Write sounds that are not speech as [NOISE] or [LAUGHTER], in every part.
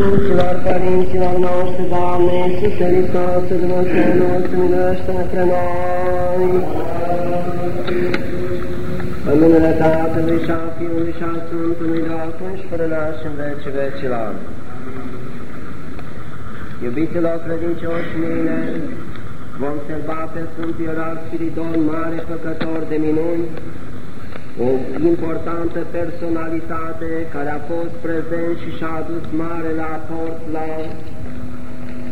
Sfinților Părinților noștri, Doamne, Iisuse Hristos, Dumnezeu nostru, miluiește spre noi. În numele Tatălui și a Fiului și a Sfântului de acum și până și în veci vecilor. Iubiților credincioși mine, vom sărba pe Sfântul Ierar Spiridon, mare făcător de minuni, o importantă personalitate care a fost prezent și și-a adus mare la aport la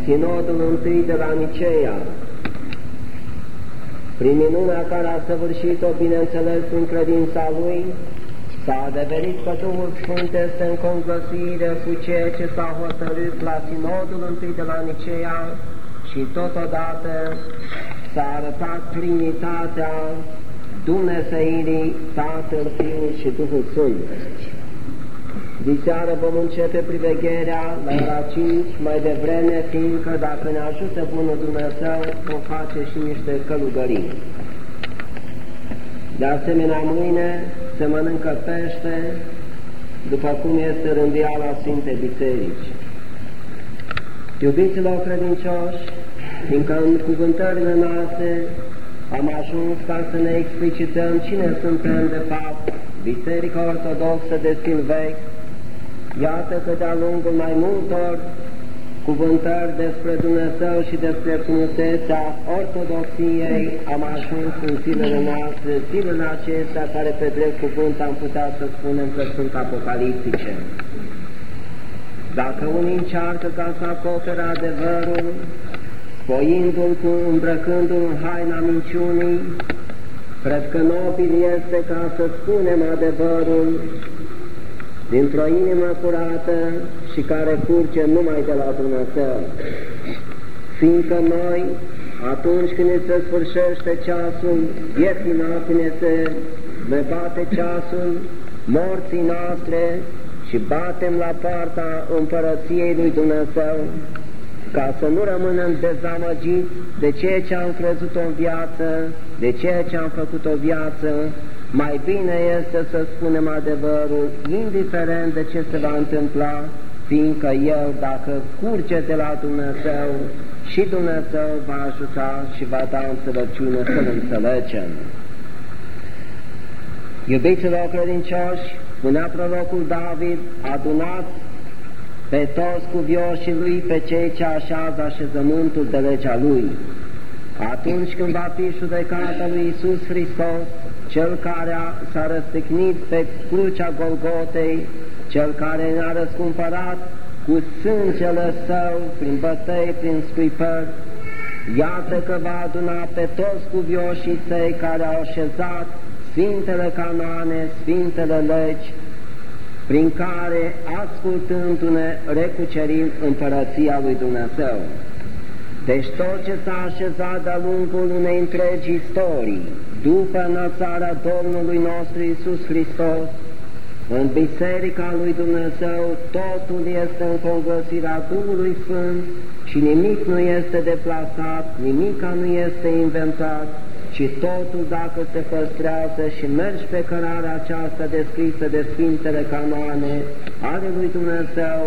Sinodul întâi de la Niceea. Prin minunea care a săvârșit-o, bineînțeles, în credința lui, s-a adeverit că Duhul Sfânt este în conglăsuire cu ceea ce s-a hotărât la Sinodul întâi de la Niceea și totodată s-a arătat Trinitatea Dumnezeirii, Tatăl, Fiul și Duhul Sfânt. Diseară vom începe privegherea la ora 5 mai devreme, fiindcă dacă ne ajută Bunul Dumnezeu, vom face și niște călugării. De asemenea, mâine se mănâncă pește, după cum este rândiala Sfinte Biserici. Iubiților credincioși, fiindcă în cuvântările noastre am ajuns ca să ne explicităm cine suntem de fapt, Biserica Ortodoxă de stil vechi, iată că de-a lungul mai multor cuvântări despre Dumnezeu și despre frumusețea Ortodoxiei am ajuns în zilele noastre, zilele acestea care pe drept cuvânt am putea să spunem că sunt apocaliptice. Dacă unii încearcă ca să acopere adevărul, spoindu-l cu îmbrăcându-l în haina minciunii, cred că nobil este ca să spunem adevărul dintr-o inimă curată și care curge numai de la Dumnezeu. Fiindcă noi, atunci când se sfârșește ceasul vieții noastre, ne se ne bate ceasul morții noastre și batem la poarta împărăției lui Dumnezeu, ca să nu rămânem dezamăgiți de ceea ce am crezut în viață, de ceea ce am făcut o viață, mai bine este să spunem adevărul, indiferent de ce se va întâmpla, fiindcă eu, dacă curge de la Dumnezeu, și Dumnezeu va ajuta și va da înțelepciune să-L înțelegem. Iubiților credincioși, spunea prorocul David, adunat pe toți cuvioșii lui, pe cei ce așează așezământul de legea lui. Atunci când va fi judecata lui Isus Hristos, cel care s-a răstignit pe crucea Golgotei, cel care ne-a răscumpărat cu sângele său, prin bătăi, prin scuipări, iată că va aduna pe toți cuvioșii săi care au așezat Sfintele canoane, Sfintele legi, prin care, ascultându-ne, recucerim împărăția lui Dumnezeu. Deci tot ce s-a așezat de-a lungul unei întregi istorii, după înălțarea Domnului nostru Isus Hristos, în Biserica lui Dumnezeu totul este în convățirea Duhului Sfânt și nimic nu este deplasat, nimic nu este inventat, ci totul dacă se păstrează și mergi pe cărarea aceasta descrisă de Sfintele Canoane ale lui Dumnezeu,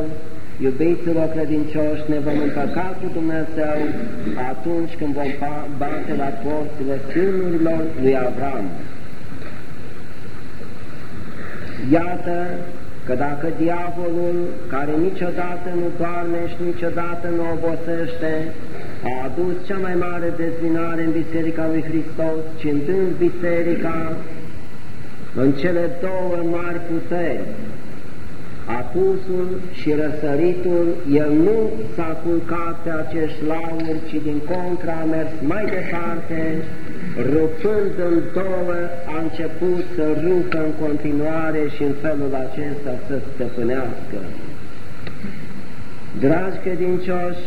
iubiților credincioși, ne vom împăca cu Dumnezeu atunci când vom bate la porțile filmurilor lui Avram. Iată că dacă diavolul, care niciodată nu doarme și niciodată nu obosește, a adus cea mai mare dezvinare în Biserica lui Hristos, cintând Biserica în cele două mari puteri, apusul și răsăritul, el nu s-a culcat pe acești lauri, ci din contra a mers mai departe, rupând în două, a început să rupă în continuare și în felul acesta să stăpânească. Dragi credincioși,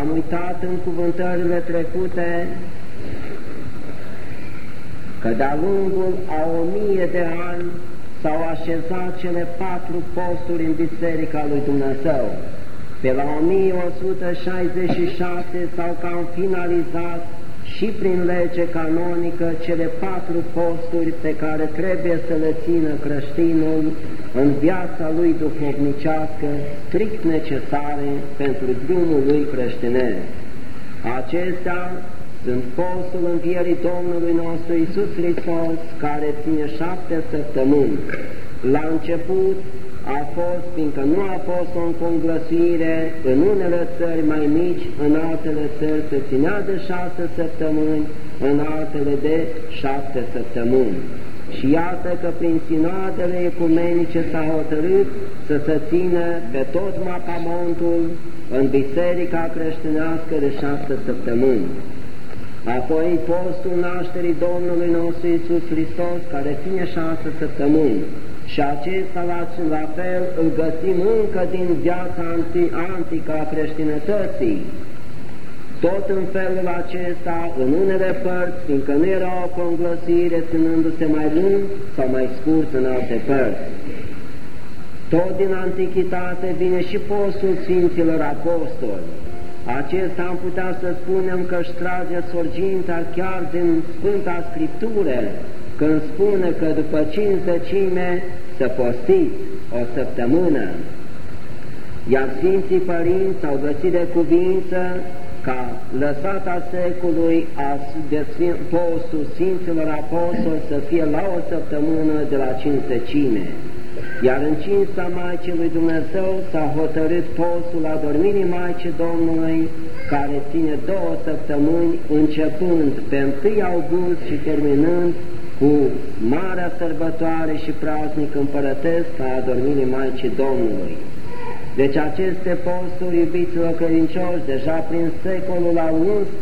am uitat în cuvântările trecute că de-a lungul a o mie de ani s-au așezat cele patru posturi în Biserica lui Dumnezeu. Pe la 1166 s-au cam finalizat și prin lege canonică cele patru posturi pe care trebuie să le țină creștinul în viața lui duhovnicească, strict necesare pentru drumul lui creștinesc. Acestea sunt postul învierii Domnului nostru Isus Hristos, care ține șapte săptămâni. La început a fost, fiindcă nu a fost o înconglăsuire, în unele țări mai mici, în altele țări se ținea de șase săptămâni, în altele de șapte săptămâni. Și iată că prin sinoadele ecumenice s-a hotărât să se țină pe tot mapamontul în biserica creștinească de șapte săptămâni. Apoi postul nașterii Domnului nostru Iisus Hristos, care ține șase săptămâni, și acesta la, la fel îl găsim încă din viața anti, antică a creștinătății. Tot în felul acesta, în unele părți, fiindcă nu era o conglăsire ținându-se mai lung sau mai scurt în alte părți. Tot din antichitate vine și postul Sfinților Apostoli. Acesta am putea să spunem că își trage sorginta chiar din Sfânta Scriptură, când spune că după cincizecime să postiți o săptămână, iar Sfinții Părinți au găsit de cuvință ca lăsata secului a de postul Sfinților Apostoli să fie la o săptămână de la cincizecime. Iar în cinsta Maicii lui Dumnezeu s-a hotărât postul adormirii Maicii Domnului, care ține două săptămâni, începând pe 1 august și terminând cu marea sărbătoare și praznic împărătesc a adormirii Maicii Domnului. Deci aceste posturi, iubiților credincioși, deja prin secolul al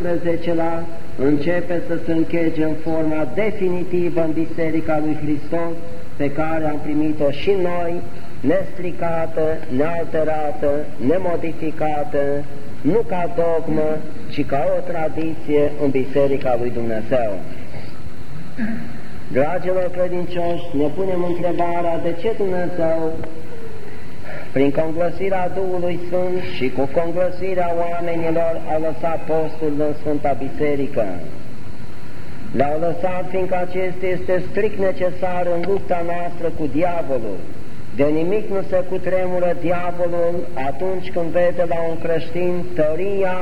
XI-lea, începe să se închege în forma definitivă în Biserica lui Hristos, pe care am primit-o și noi, nestricată, nealterată, nemodificată, nu ca dogmă, ci ca o tradiție în Biserica lui Dumnezeu. Dragilor credincioși, ne punem întrebarea de ce Dumnezeu, prin conglăsirea Duhului Sfânt și cu conglăsirea oamenilor, a lăsat postul în Sfânta Biserică. L-au lăsat fiindcă acesta este strict necesar în lupta noastră cu diavolul. De nimic nu se cutremură diavolul atunci când vede la un creștin tăria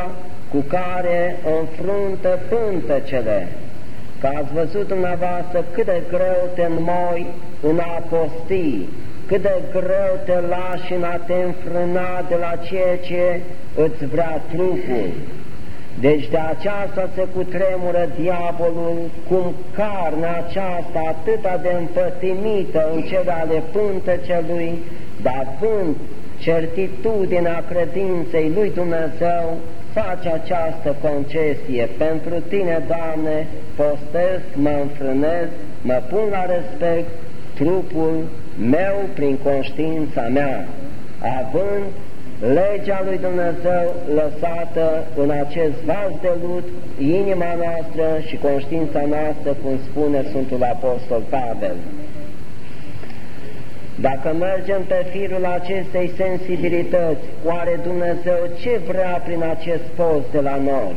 cu care înfruntă pântecele că ați văzut dumneavoastră cât de greu te înmoi în a posti, cât de greu te lași în a te înfrâna de la ceea ce îți vrea trupul. Deci de aceasta se cutremură diavolul, cum carnea aceasta atâta de împătimită în cele ale pântecelui, dar vând certitudinea credinței lui Dumnezeu, face această concesie. Pentru tine, Doamne, postesc, mă înfrânez, mă pun la respect trupul meu prin conștiința mea, având legea lui Dumnezeu lăsată în acest vas de lut, inima noastră și conștiința noastră, cum spune Sfântul Apostol Pavel. Dacă mergem pe firul acestei sensibilități, oare Dumnezeu ce vrea prin acest post de la noi?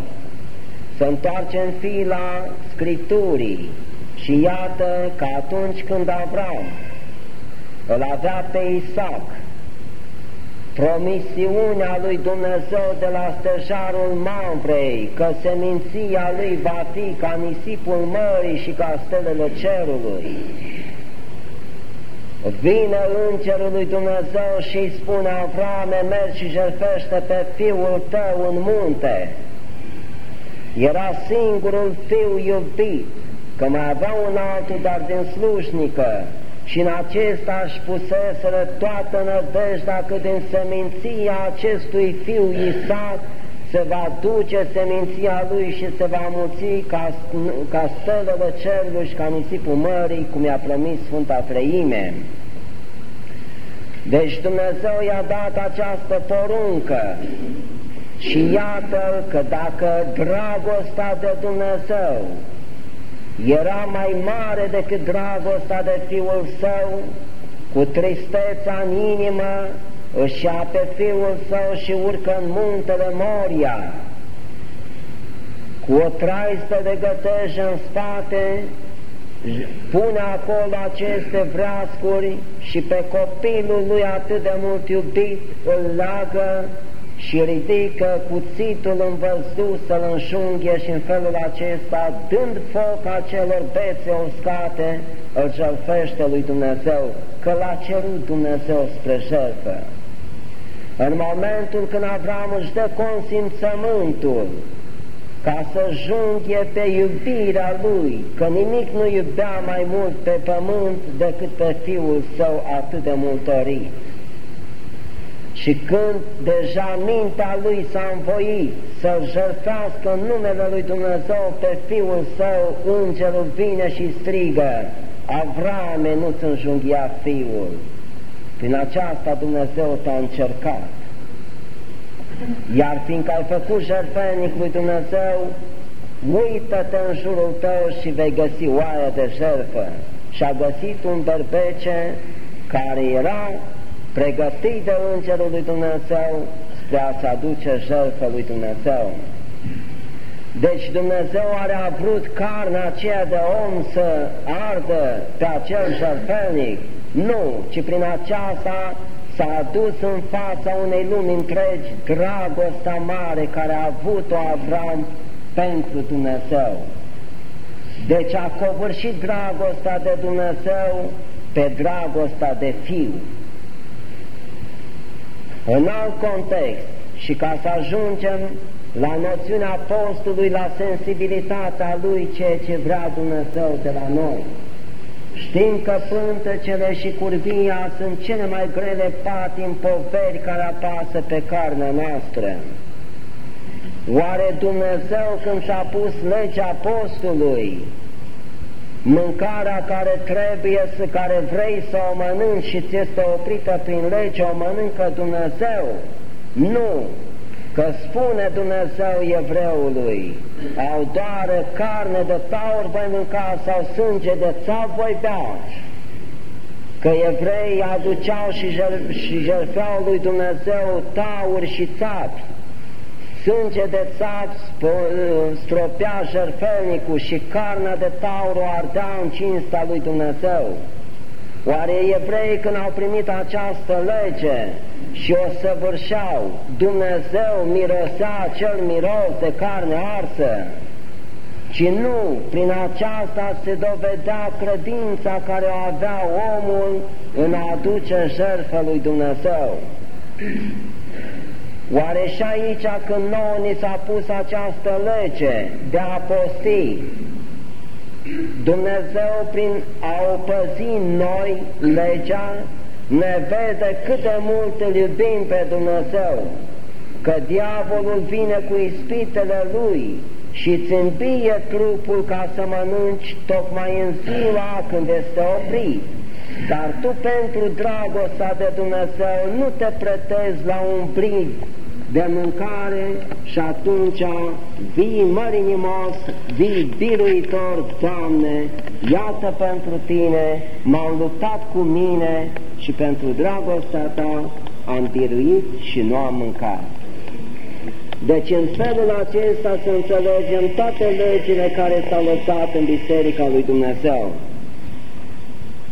Să întoarcem fila Scripturii și iată că atunci când Avram îl avea pe Isaac, promisiunea lui Dumnezeu de la stejarul Mamvrei, că seminția lui va fi ca nisipul mării și ca stelele cerului, Vine Îngerul lui Dumnezeu și îi spune Avrame, mergi și jertfește pe fiul tău în munte. Era singurul fiu iubit, că mai avea un altul, dar din slujnică, și în acesta își puseseră toată nădejdea că din seminția acestui fiu Isaac se va duce seminția lui și se va mulți ca, ca stelele cerului și ca nisipul mării, cum i-a promis Sfânta Treime. Deci Dumnezeu i-a dat această poruncă și iată că dacă dragostea de Dumnezeu era mai mare decât dragostea de Fiul Său, cu tristețea în inimă își ia pe Fiul Său și urcă în muntele Moria. cu o traistă de gătejă în spate, pune acolo aceste vreascuri și pe copilul lui atât de mult iubit îl leagă și ridică cuțitul în văzduh să-l înșunghe și în felul acesta, dând foc acelor bețe uscate, îl jertfește lui Dumnezeu, că l-a cerut Dumnezeu spre jertfă. În momentul când Avram își dă consimțământul ca să junghe pe iubirea lui, că nimic nu iubea mai mult pe pământ decât pe fiul său atât de multorit. Și când deja mintea lui s-a învoit să-l jertfească în numele lui Dumnezeu pe fiul său, îngerul vine și strigă, Avrame, nu-ți înjunghia fiul. Prin aceasta Dumnezeu te-a încercat. Iar fiindcă ai făcut jertfenic lui Dumnezeu, uită-te în jurul tău și vei găsi oaie de jertfă. Și a găsit un berbece care era pregătit de Îngerul lui Dumnezeu spre a-ți aduce jertfă lui Dumnezeu. Deci Dumnezeu are vrut carnea aceea de om să ardă pe acel jertfelnic? Nu, ci prin aceasta s-a adus în fața unei lumi întregi dragostea mare care a avut-o Avram pentru Dumnezeu. Deci a covârșit dragostea de Dumnezeu pe dragostea de Fiu. În alt context, și ca să ajungem la noțiunea postului, la sensibilitatea lui, ceea ce vrea Dumnezeu de la noi. Știm că pântecele și curvia sunt cele mai grele patim poveri care apasă pe carnea noastră. Oare Dumnezeu când și-a pus legea postului, mâncarea care trebuie să, care vrei să o mănânci și ți este oprită prin lege, o mănâncă Dumnezeu? Nu! Că spune Dumnezeu evreului, au doar carne de taur voi mânca sau sânge de țap voi bea. Că evrei aduceau și, și jertfeau lui Dumnezeu tauri și țapi sânge de țap stropea jertfelnicul și carnea de taur o ardea în cinsta lui Dumnezeu. Oare evrei când au primit această lege și o săvârșeau, Dumnezeu mirosea acel miros de carne arsă? Ci nu, prin aceasta se dovedea credința care o avea omul în a aduce jertfă lui Dumnezeu. Oare și aici când nouă ni s-a pus această lege de a posti, Dumnezeu prin a o păzi noi legea ne vede cât de mult îl iubim pe Dumnezeu, că diavolul vine cu ispitele lui și îți îmbie trupul ca să mănânci tocmai în ziua când este oprit. Dar tu pentru dragostea de Dumnezeu nu te pretezi la un brig de mâncare și atunci vii mărinimos, vii biruitor, Doamne, iată pentru Tine, m-am luptat cu mine și pentru dragostea Ta am biruit și nu am mâncat. Deci în felul acesta să înțelegem toate legile care s-au lăsat în Biserica lui Dumnezeu.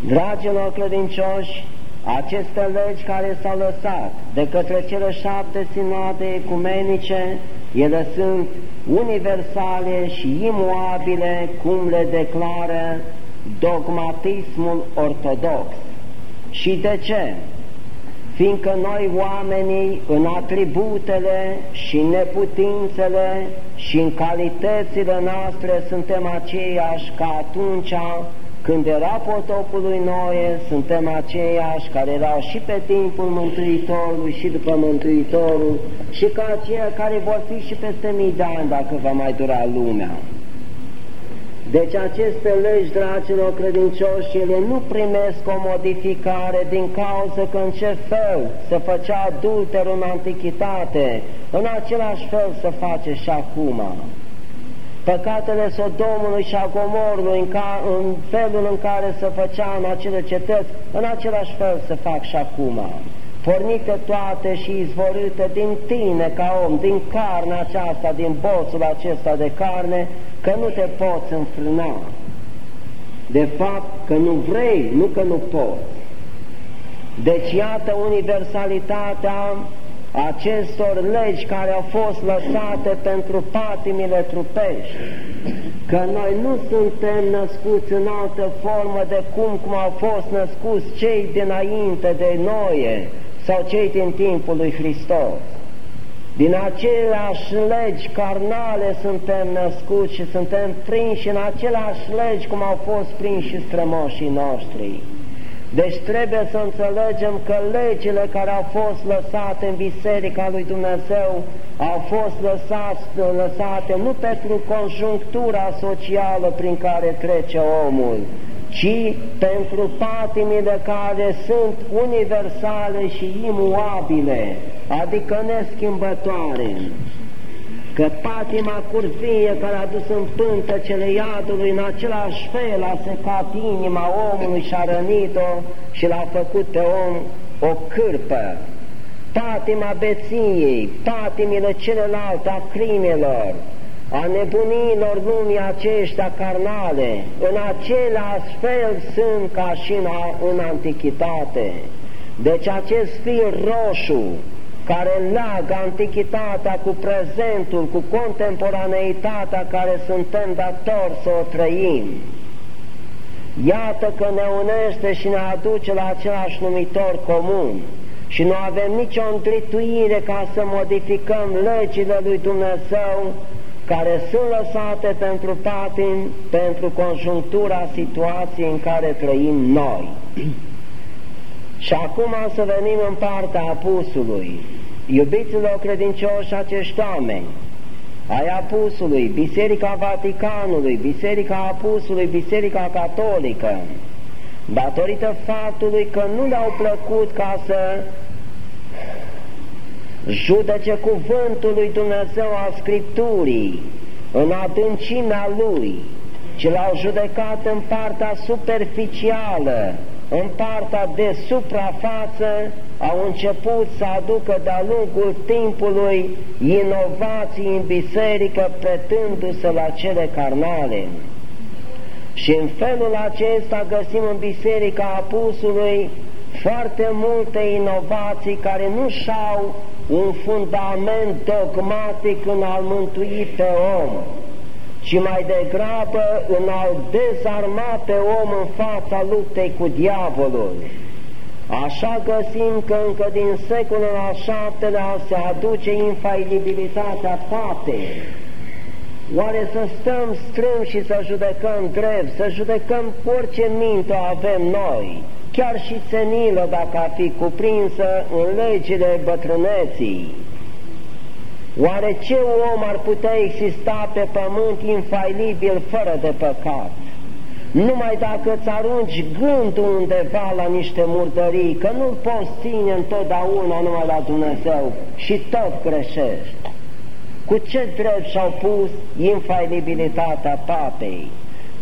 Dragilor credincioși, aceste legi care s-au lăsat de către cele șapte sinoade ecumenice, ele sunt universale și imuabile, cum le declară dogmatismul ortodox. Și de ce? Fiindcă noi oamenii în atributele și în neputințele și în calitățile noastre suntem aceiași ca atunci când era potopul lui Noe, suntem aceiași care erau și pe timpul Mântuitorului și după Mântuitorul și ca aceia care vor fi și peste mii de ani dacă va mai dura lumea. Deci aceste legi, dragilor credincioși, ele nu primesc o modificare din cauza că în ce fel se făcea adulterul în antichitate, în același fel se face și acum păcatele Sodomului și a Gomorului în, ca, în felul în care se făcea în acele cetăți, în același fel se fac și acum. pornite toate și izvorâte din tine ca om, din carnea aceasta, din boțul acesta de carne, că nu te poți înfrâna. De fapt, că nu vrei, nu că nu poți. Deci iată universalitatea acestor legi care au fost lăsate pentru patimile trupești, că noi nu suntem născuți în altă formă de cum, cum au fost născuți cei dinainte de noi sau cei din timpul lui Hristos. Din aceleași legi carnale suntem născuți și suntem prinși în aceleași legi cum au fost prinși strămoșii noștri. Deci trebuie să înțelegem că legile care au fost lăsate în Biserica lui Dumnezeu au fost lăsate, lăsate nu pentru conjunctura socială prin care trece omul, ci pentru patimile care sunt universale și imuabile, adică neschimbătoare că patima curvie care a dus în pântecele iadului în același fel a secat inima omului și a rănit-o și l-a făcut pe om o cârpă. Patima beției, patimile celelalte a crimelor, a nebunilor lumii aceștia carnale, în același fel sunt ca și în, în antichitate. Deci acest fir roșu, care leagă antichitatea cu prezentul, cu contemporaneitatea care suntem datori să o trăim. Iată că ne unește și ne aduce la același numitor comun și nu avem nicio întrituire ca să modificăm legile lui Dumnezeu care sunt lăsate pentru patim, pentru conjunctura situației în care trăim noi. [CLEARS THROAT] Și acum să venim în partea apusului. Iubiților credincioși acești oameni, ai apusului, Biserica Vaticanului, Biserica apusului, Biserica Catolică, datorită faptului că nu le-au plăcut ca să judece cuvântul lui Dumnezeu al Scripturii în adâncimea lui, ci l-au judecat în partea superficială, în partea de suprafață au început să aducă de-a lungul timpului inovații în biserică pretându-se la cele carnale. Și în felul acesta găsim în biserica apusului foarte multe inovații care nu și-au un fundament dogmatic în a-l mântui pe om, ci mai degrabă în a-l dezarma pe om în fața luptei cu diavolul. Așa găsim că încă din secolul al VII-lea se aduce infailibilitatea papei. Oare să stăm strâns și să judecăm drept, să judecăm cu orice minte avem noi, chiar și senilă dacă ar fi cuprinsă în legile bătrâneții? Oare ce om ar putea exista pe pământ infailibil fără de păcat? Numai dacă îți arunci gândul undeva la niște murdării, că nu poți ține întotdeauna numai la Dumnezeu și tot greșești. Cu ce drept și-au pus infailibilitatea papei?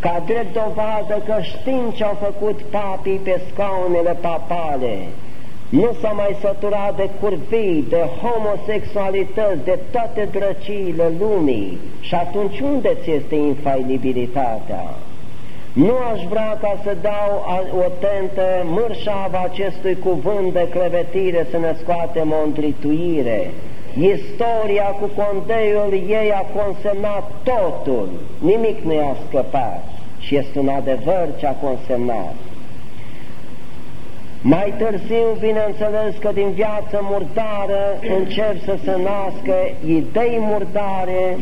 Ca drept dovadă că știm ce au făcut papii pe scaunele papale, nu s-a mai săturat de curvii, de homosexualități, de toate drăciile lumii. Și atunci unde ți este infailibilitatea? Nu aș vrea ca să dau o tentă mărșava acestui cuvânt de crevetire să ne scoatem o întrituire. Istoria cu condeiul ei a consemnat totul, nimic nu i-a scăpat și este un adevăr ce a consemnat. Mai târziu, bineînțeles că din viață murdară încep să se nască idei murdare,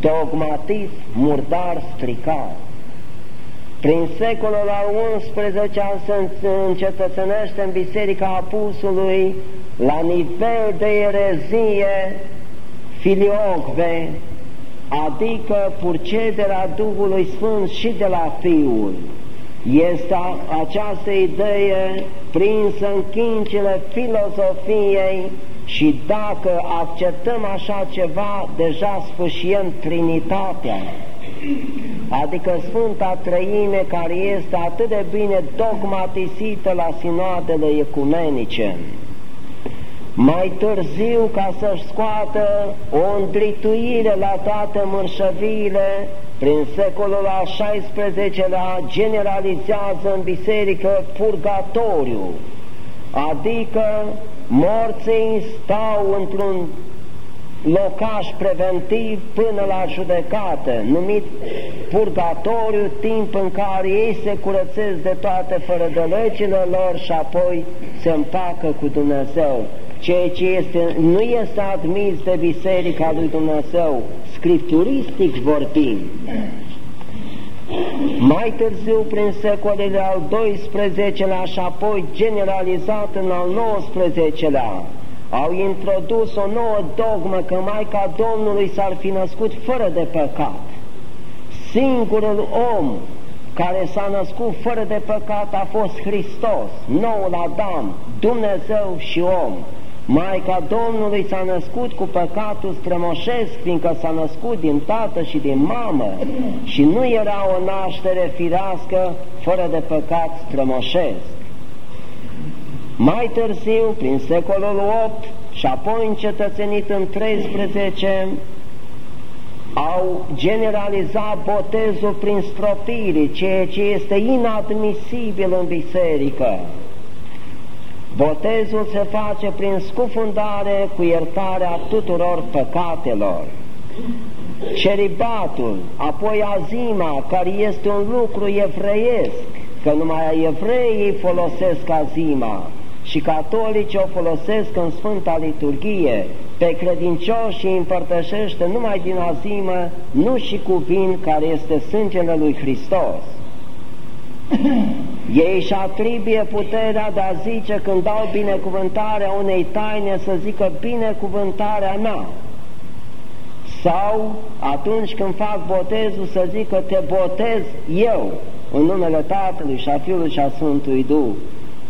dogmatism murdar stricat. Prin secolul al XI se încetățenește în Biserica Apusului la nivel de erezie filiocve, adică purcederea Duhului Sfânt și de la Fiul. Este această idee prinsă în chincile filozofiei și dacă acceptăm așa ceva, deja sfârșiem Trinitatea adică Sfânta Trăime care este atât de bine dogmatisită la sinoadele ecumenice. mai târziu ca să-și scoată o îndrituire la toate mărșăviile, prin secolul al XVI-lea generalizează în biserică purgatoriu, adică morții stau într-un locaș preventiv până la judecată, numit purgatoriu, timp în care ei se curățesc de toate fără de legile lor și apoi se împacă cu Dumnezeu. Ceea ce este, nu este admis de Biserica lui Dumnezeu, scripturistic vorbind. Mai târziu, prin secolele al XII-lea și apoi generalizat în al XIX-lea, au introdus o nouă dogmă că Maica Domnului s-ar fi născut fără de păcat. Singurul om care s-a născut fără de păcat a fost Hristos, noul Adam, Dumnezeu și om. Maica Domnului s-a născut cu păcatul strămoșesc, fiindcă s-a născut din tată și din mamă și nu era o naștere firească fără de păcat strămoșesc. Mai târziu, prin secolul 8 și apoi încetățenit în 13, au generalizat botezul prin stropire, ceea ce este inadmisibil în biserică. Botezul se face prin scufundare cu iertarea tuturor păcatelor. Ceribatul, apoi azima, care este un lucru evreiesc, că numai evreii folosesc azima, și catolicii o folosesc în Sfânta Liturghie, pe credincioși și împărtășește numai din azimă, nu și cu vin care este sângele lui Hristos. [CLEARS THROAT] Ei își atribuie puterea de a zice când dau binecuvântarea unei taine să zică binecuvântarea mea. Sau atunci când fac botezul să zică te botez eu în numele Tatălui și a Fiului și a Sfântului Duh.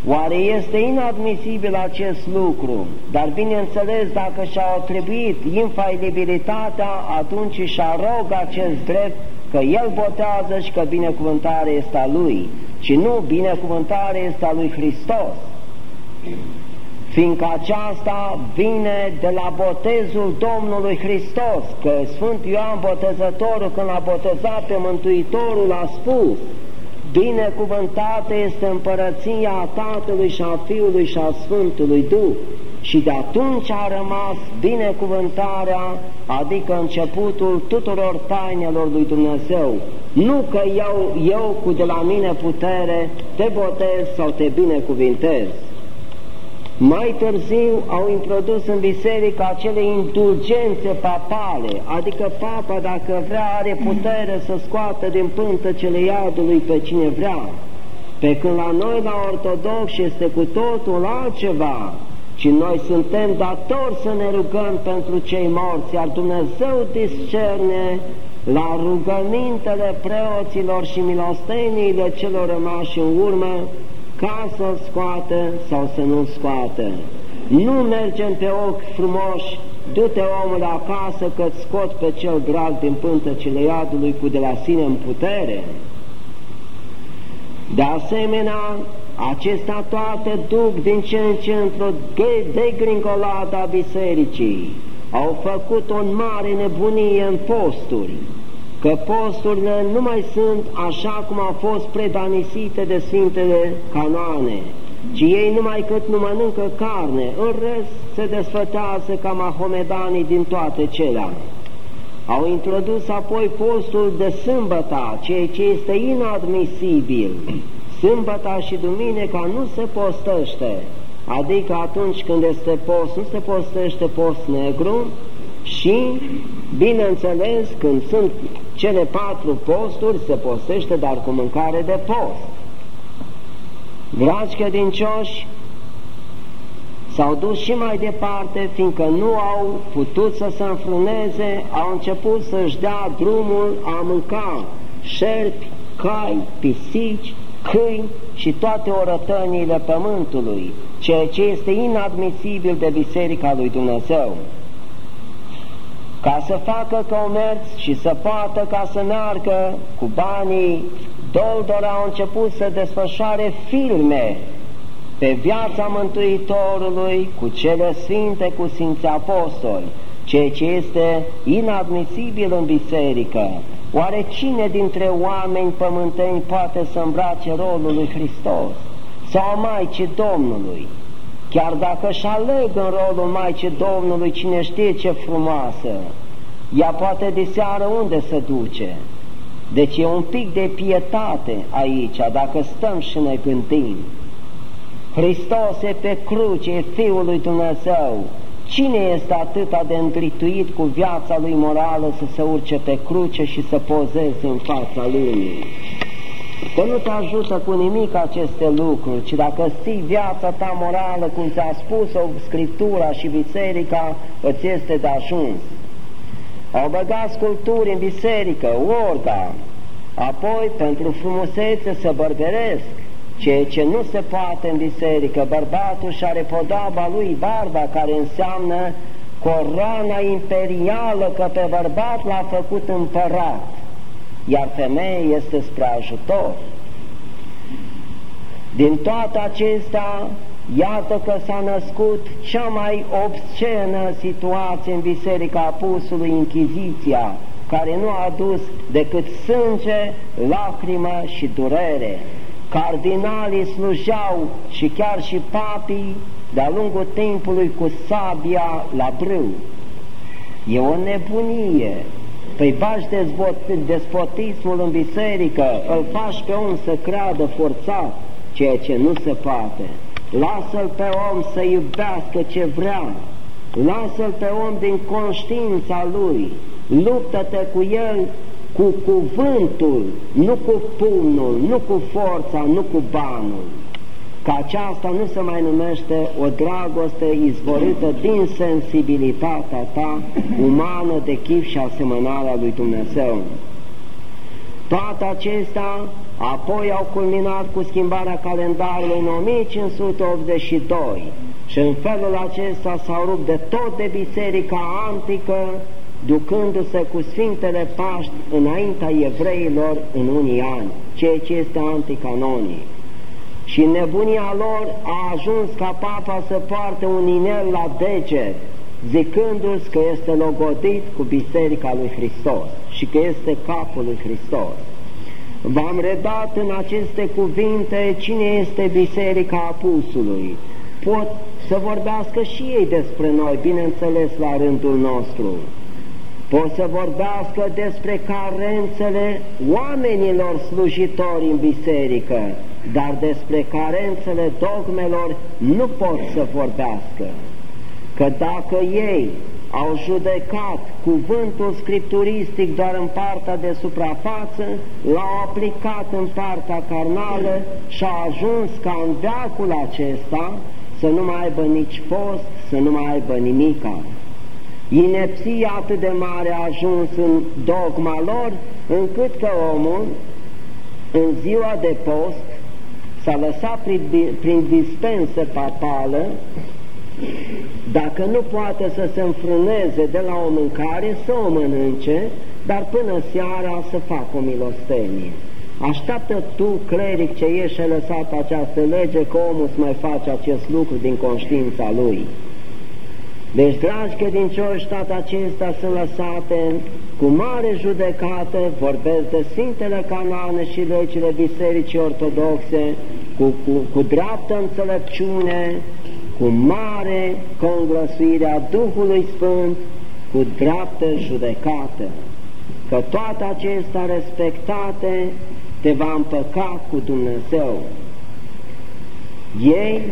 Oare este inadmisibil acest lucru? Dar bineînțeles, dacă și-au atribuit infailibilitatea, atunci și arog acest drept că El botează și că binecuvântarea este a Lui, și nu binecuvântarea este a Lui Hristos. Fiindcă aceasta vine de la botezul Domnului Hristos, că Sfânt Ioan Botezătorul, când a botezat pe Mântuitorul, a spus Binecuvântată este împărăția Tatălui și a Fiului și a Sfântului Duh. Și de atunci a rămas binecuvântarea, adică începutul tuturor tainelor lui Dumnezeu. Nu că eu, eu cu de la mine putere te botez sau te binecuvintez. Mai târziu au introdus în biserică acele indulgențe papale, adică papa dacă vrea are putere să scoată din pântăcele iadului pe cine vrea, pe când la noi la ortodox este cu totul altceva, ci noi suntem datori să ne rugăm pentru cei morți, iar Dumnezeu discerne la rugămintele preoților și milosteniile celor rămași în urmă, ca să-l scoată sau să nu-l scoată. Nu mergem pe ochi frumoși, du-te omul acasă că-ți scot pe cel drag din pântăcile iadului cu de la sine în putere. De asemenea, acestea toate duc din ce în ce într-o degringolată a bisericii. Au făcut o mare nebunie în posturi că posturile nu mai sunt așa cum au fost predanisite de Sfintele Canoane, ci ei numai cât nu mănâncă carne, în rest se desfătează ca mahomedanii din toate celea. Au introdus apoi postul de sâmbăta, ceea ce este inadmisibil. Sâmbăta și duminica nu se postăște, adică atunci când este post, nu se postește post negru și, bineînțeles, când sunt cele patru posturi se postește, dar cu mâncare de post. Dragi credincioși, s-au dus și mai departe, fiindcă nu au putut să se înfruneze, au început să-și dea drumul a mânca șerpi, cai, pisici, câini și toate orătănile pământului, ceea ce este inadmisibil de Biserica lui Dumnezeu ca să facă comerț și să poată ca să meargă cu banii, Doldor au început să desfășoare filme pe viața Mântuitorului cu cele sfinte, cu Sfinții Apostoli, ceea ce este inadmisibil în biserică. Oare cine dintre oameni pământeni poate să îmbrace rolul lui Hristos sau Maicii Domnului? Chiar dacă își aleg în rolul Maicii Domnului, cine știe ce frumoasă, ea poate de seară unde se duce. Deci e un pic de pietate aici, dacă stăm și ne gândim. Hristos e pe cruce, e Fiul lui Dumnezeu. Cine este atât de îngrituit cu viața lui morală să se urce pe cruce și să pozeze în fața lumii? Că nu te ajută cu nimic aceste lucruri, ci dacă știi viața ta morală, cum ți-a spus-o Scriptura și Biserica, îți este de ajuns. Au băgat sculpturi în biserică, orga, apoi pentru frumusețe să bărberesc, ceea ce nu se poate în biserică, bărbatul și are podaba lui barba, care înseamnă coroana imperială, că pe bărbat l-a făcut împărat, iar femeia este spre ajutor. Din toate acestea, iată că s-a născut cea mai obscenă situație în Biserica Apusului, Inchiziția, care nu a adus decât sânge, lacrimă și durere cardinalii slujeau și chiar și papii de-a lungul timpului cu sabia la brâu. E o nebunie. Păi bași despotismul în biserică, îl faci pe om să creadă forțat, ceea ce nu se poate. Lasă-l pe om să iubească ce vrea, lasă-l pe om din conștiința lui, luptă-te cu el cu cuvântul, nu cu pumnul, nu cu forța, nu cu banul. Că aceasta nu se mai numește o dragoste izvorită din sensibilitatea ta umană de chip și asemănarea lui Dumnezeu. Toate acestea apoi au culminat cu schimbarea calendarului în 1582 și în felul acesta s-au rupt de tot de biserica antică ducându-se cu Sfintele Paști înaintea evreilor în unii ani, ceea ce este anticanonic. Și nebunia lor a ajuns ca papa să poarte un inel la deget, zicându-ți că este logodit cu Biserica lui Hristos și că este capul lui Hristos. V-am redat în aceste cuvinte cine este Biserica Apusului. Pot să vorbească și ei despre noi, bineînțeles, la rândul nostru pot să vorbească despre carențele oamenilor slujitori în biserică, dar despre carențele dogmelor nu pot să vorbească. Că dacă ei au judecat cuvântul scripturistic doar în partea de suprafață, l-au aplicat în partea carnală și au ajuns ca în veacul acesta să nu mai aibă nici post, să nu mai aibă nimica. Inepsia atât de mare a ajuns în dogma lor, încât că omul, în ziua de post, s-a lăsat prin, prin dispensă papală, dacă nu poate să se înfrâneze de la o mâncare, să o mănânce, dar până seara să facă o milostenie. Așteaptă tu, cleric, ce ești lăsat această lege, că omul să mai face acest lucru din conștiința lui. Deci, dragi credincioși, toate acestea sunt lăsate cu mare judecată, vorbesc de Sfintele Canane și legile Bisericii Ortodoxe, cu, cu, cu dreaptă înțelepciune, cu mare conglăsuire a Duhului Sfânt, cu dreaptă judecată, că toate acestea respectate te va împăca cu Dumnezeu. Ei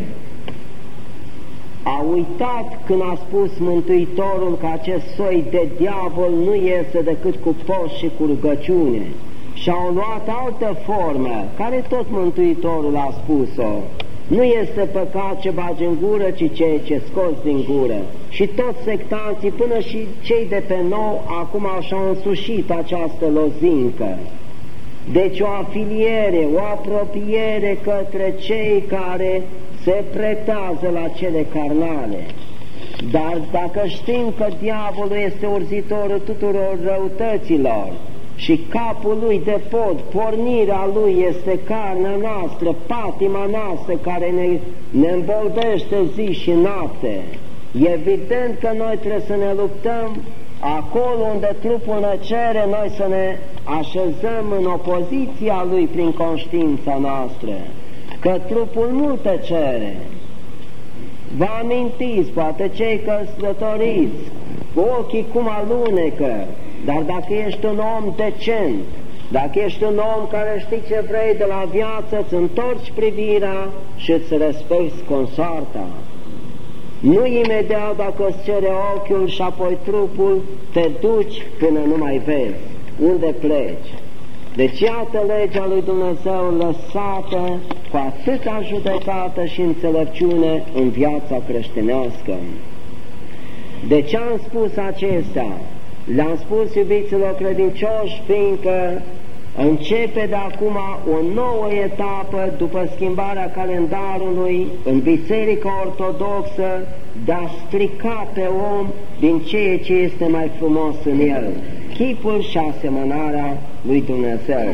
a uitat când a spus Mântuitorul că acest soi de diavol nu iese decât cu post și cu rugăciune și au luat altă formă, care tot Mântuitorul a spus-o. Nu este păcat ce bagi în gură, ci ceea ce scoți din gură. Și toți sectanții, până și cei de pe nou, acum și-au însușit această lozincă. Deci o afiliere, o apropiere către cei care se pretează la cele carnale. Dar dacă știm că diavolul este urzitorul tuturor răutăților și capul lui de pod, pornirea lui este carnea noastră, patima noastră care ne, ne îmboldește zi și noapte. Evident că noi trebuie să ne luptăm acolo unde trupul ne cere, noi să ne așezăm în opoziția lui prin conștiința noastră, că trupul nu te cere. Vă amintiți, poate cei căsătoriți, ochii cum alunecă, dar dacă ești un om decent, dacă ești un om care știi ce vrei de la viață, îți întorci privirea și îți respecti consoarta. Nu imediat dacă îți cere ochiul și apoi trupul, te duci până nu mai vezi. Unde pleci? Deci iată legea lui Dumnezeu lăsată cu atâta judecată și înțelepciune în viața creștinească. De ce am spus acestea? Le-am spus, iubiților credincioși, fiindcă începe de acum o nouă etapă după schimbarea calendarului în Biserica Ortodoxă de a strica pe om din ceea ce este mai frumos în el, chipul și asemănarea lui Dumnezeu.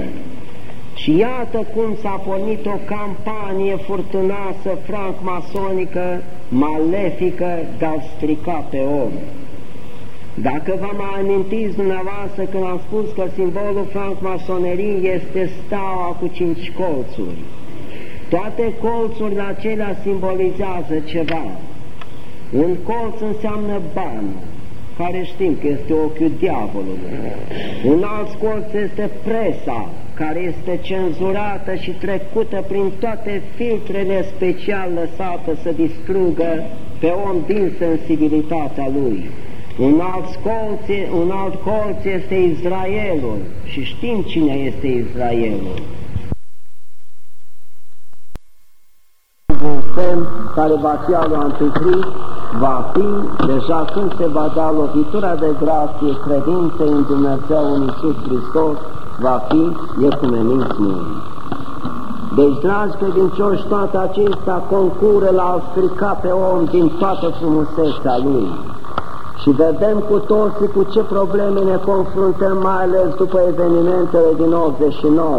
Și iată cum s-a pornit o campanie furtunoasă franc-masonică, malefică, de a strica pe om. Dacă vă mai amintiți dumneavoastră când am spus că simbolul francmasonerii este staua cu cinci colțuri, toate colțurile acelea simbolizează ceva. Un colț înseamnă bani, care știm că este ochiul diavolului. Un alt colț este presa, care este cenzurată și trecută prin toate filtrele special lăsate să distrugă pe om din sensibilitatea lui. Un alt, colț, un alt colț este Israelul și știm cine este Israelul. Un semn care va fi al Antichrist va fi, deja când se va da lovitura de grație, credință în Dumnezeu, în Iisus Hristos, va fi ecumenismul. Deci, dragi credincioși, toate acestea concură la a strica pe om din toată frumusețea lui și vedem cu toții cu ce probleme ne confruntăm, mai ales după evenimentele din 89.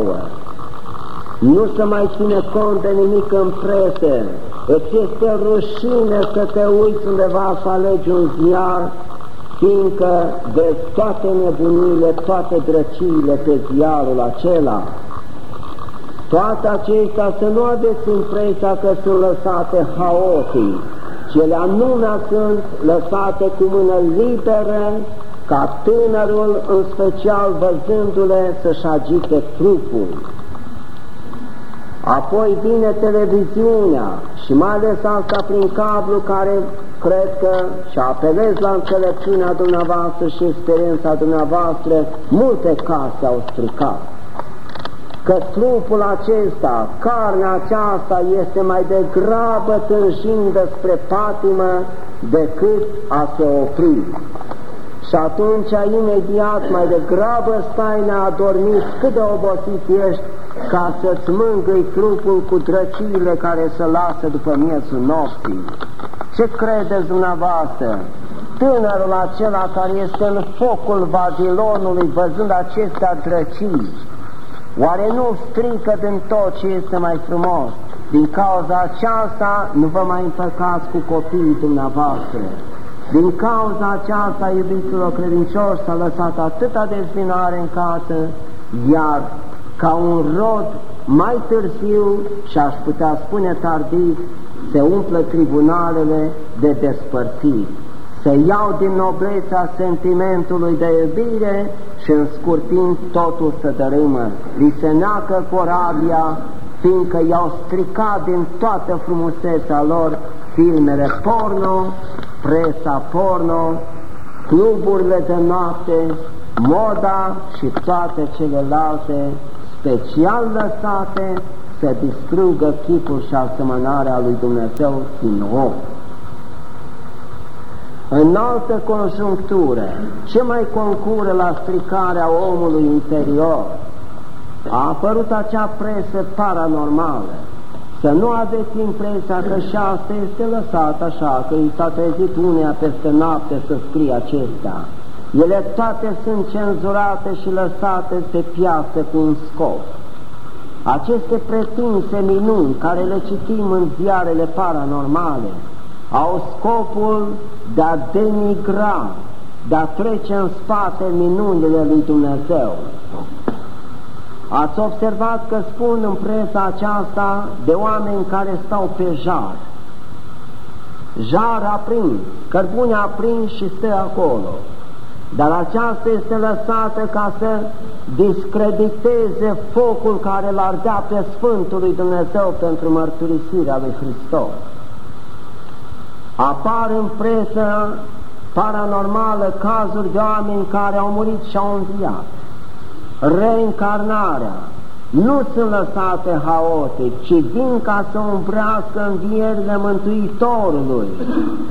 Nu se mai ține cont de nimic în presă, îți este rușine să te uiți undeva să alegi un ziar, fiindcă de toate nebunile, toate drăciile pe ziarul acela. Toate acestea să nu aveți impresia că sunt lăsate haotii, cele anume sunt lăsate cu mână liberă, ca tânărul, în special văzându-le, să-și agite trupul. Apoi vine televiziunea și mai ales asta prin cablu care cred că și apelez la înțelepciunea dumneavoastră și experiența dumneavoastră, multe case au stricat că trupul acesta, carnea aceasta este mai degrabă tânjind spre patimă decât a se opri. Și atunci, imediat, mai degrabă stai neadormit cât de obosit ești ca să-ți mângâi trupul cu drăciile care se lasă după miezul nopții. Ce credeți dumneavoastră? Tânărul acela care este în focul Babilonului văzând acestea drăcii, Oare nu strică din tot ce este mai frumos? Din cauza aceasta nu vă mai împăcați cu copiii dumneavoastră. Din cauza aceasta, iubiților credincioși, s-a lăsat atâta dezbinare în casă, iar ca un rod mai târziu, și aș putea spune tardiv, se umplă tribunalele de despărțiri se iau din noblețea sentimentului de iubire și în scurt timp totul se dărâmă. Li se neacă corabia, fiindcă i-au stricat din toată frumusețea lor filmele porno, presa porno, cluburile de noapte, moda și toate celelalte special lăsate să distrugă chipul și asemănarea lui Dumnezeu din om. În altă conjunctură, ce mai concură la stricarea omului interior? A apărut acea presă paranormală. Să nu aveți impresia că și asta este lăsat așa, că i s-a trezit unea peste noapte să scrie acestea. Ele toate sunt cenzurate și lăsate pe piață cu un scop. Aceste pretinse minuni care le citim în ziarele paranormale au scopul de a denigra, de a trece în spate minunile lui Dumnezeu. Ați observat că spun în presa aceasta de oameni care stau pe jar. Jar aprins, cărbune aprins și stă acolo. Dar aceasta este lăsată ca să discrediteze focul care l-ar da pe Sfântul lui Dumnezeu pentru mărturisirea lui Hristos. Apar în presă paranormală cazuri de oameni care au murit și au înviat. Reîncarnarea nu sunt lăsate haotic, ci vin ca să umbrească învierile Mântuitorului,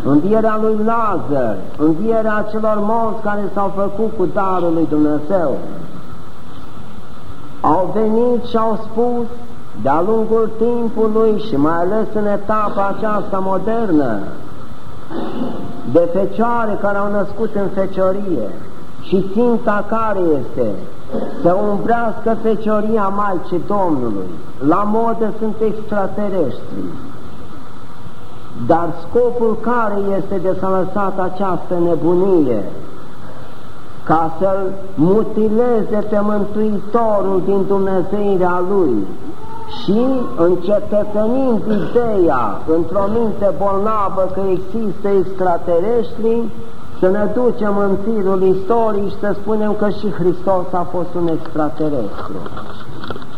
învierea lui Lazar, învierea celor morți care s-au făcut cu darul lui Dumnezeu. Au venit și au spus de-a lungul timpului și mai ales în etapa aceasta modernă, de fecioare care au născut în feciorie. Și ținta care este să umbrească fecioria Maicii Domnului. La modă sunt extraterestri. Dar scopul care este de să lăsat această nebunie? Ca să-L mutileze pe Mântuitorul din Dumnezeirea Lui și încetățenind ideea într-o minte bolnavă că există extraterestri, să ne ducem în tirul istoriei și să spunem că și Hristos a fost un extraterestru.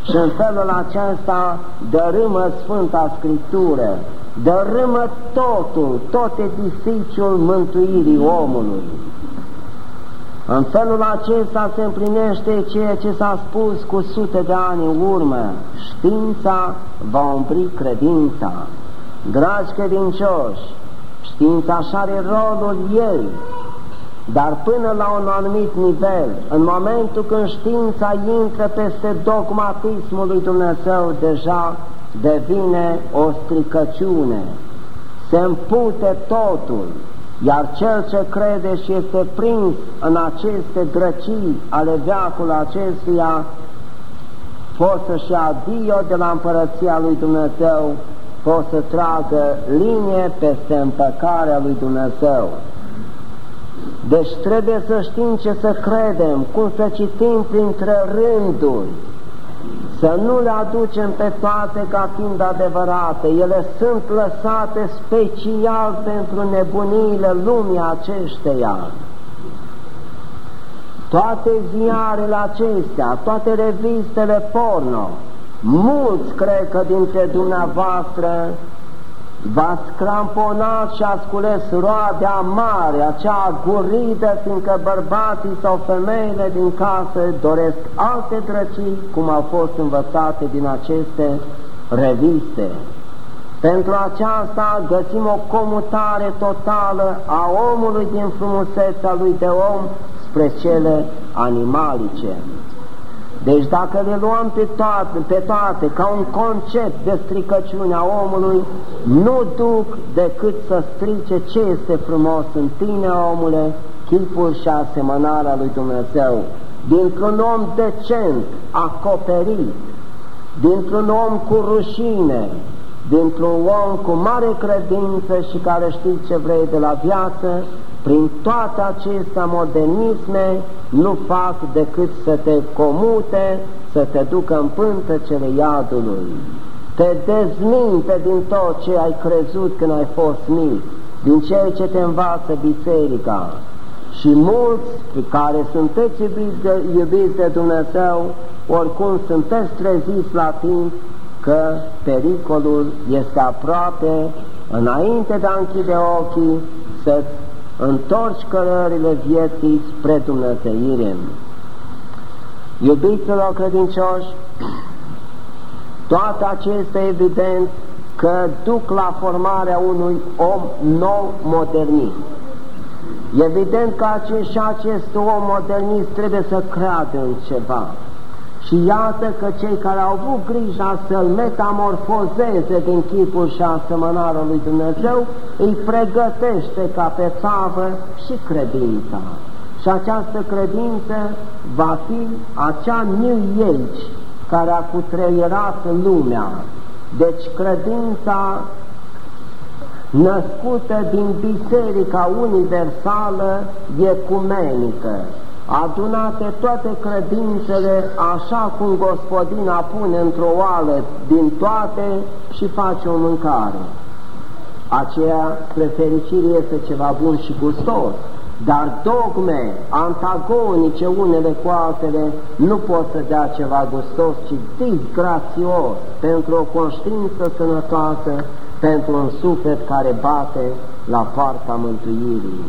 Și în felul acesta dărâmă Sfânta Scriptură, dărâmă totul, tot edificiul mântuirii omului. În felul acesta se împlinește ceea ce s-a spus cu sute de ani în urmă. Știința va umbri credința. Dragi credincioși, știința așa are rolul ei, dar până la un anumit nivel, în momentul când știința intră peste dogmatismul lui Dumnezeu, deja devine o stricăciune, se împute totul, iar cel ce crede și este prins în aceste drăcii ale veacului acestuia, poate să-și adio de la împărăția lui Dumnezeu, poate să tragă linie peste împăcarea lui Dumnezeu. Deci trebuie să știm ce să credem, cum să citim printre rânduri, să nu le aducem pe toate ca fiind adevărate, ele sunt lăsate special pentru nebuniile lumii acesteia. Toate ziarele acestea, toate revistele porno, mulți cred că dintre dumneavoastră v-ați cramponat și ați cules roadea mare, acea guridă, fiindcă bărbații sau femeile din casă doresc alte drăcii, cum au fost învățate din aceste reviste. Pentru aceasta găsim o comutare totală a omului din frumusețea lui de om spre cele animalice. Deci dacă le luăm pe toate, pe toate ca un concept de stricăciune a omului, nu duc decât să strice ce este frumos în tine, omule, chipul și asemănarea lui Dumnezeu. Dintr-un om decent, acoperit, dintr-un om cu rușine, dintr-un om cu mare credință și care știi ce vrei de la viață, prin toate acestea modernisme nu fac decât să te comute, să te ducă în pântăcele iadului. Te dezminte din tot ce ai crezut când ai fost mic, din ceea ce te învață biserica. Și mulți care sunteți iubiți de, iubiți de Dumnezeu, oricum sunteți treziți la timp că pericolul este aproape, înainte de a închide ochii, să-ți întorci cărările vieții spre Dumnezeire. Iubiților credincioși, toate acestea evident că duc la formarea unui om nou modernist. Evident că acest, și acest om modernist trebuie să creadă în ceva. Și iată că cei care au avut grija să-l metamorfozeze din chipul și asemănarea lui Dumnezeu, îi pregătește ca pe țavă și credința, Și această credință va fi acea New Age care a cutreierat lumea. Deci credința născută din Biserica Universală Ecumenică, adunate toate credințele așa cum gospodina pune într-o oală din toate și face o mâncare. Aceea, spre fericire, este ceva bun și gustos, dar dogme antagonice unele cu altele nu pot să dea ceva gustos, ci disgrațios pentru o conștiință sănătoasă, pentru un suflet care bate la poarta mântuirii.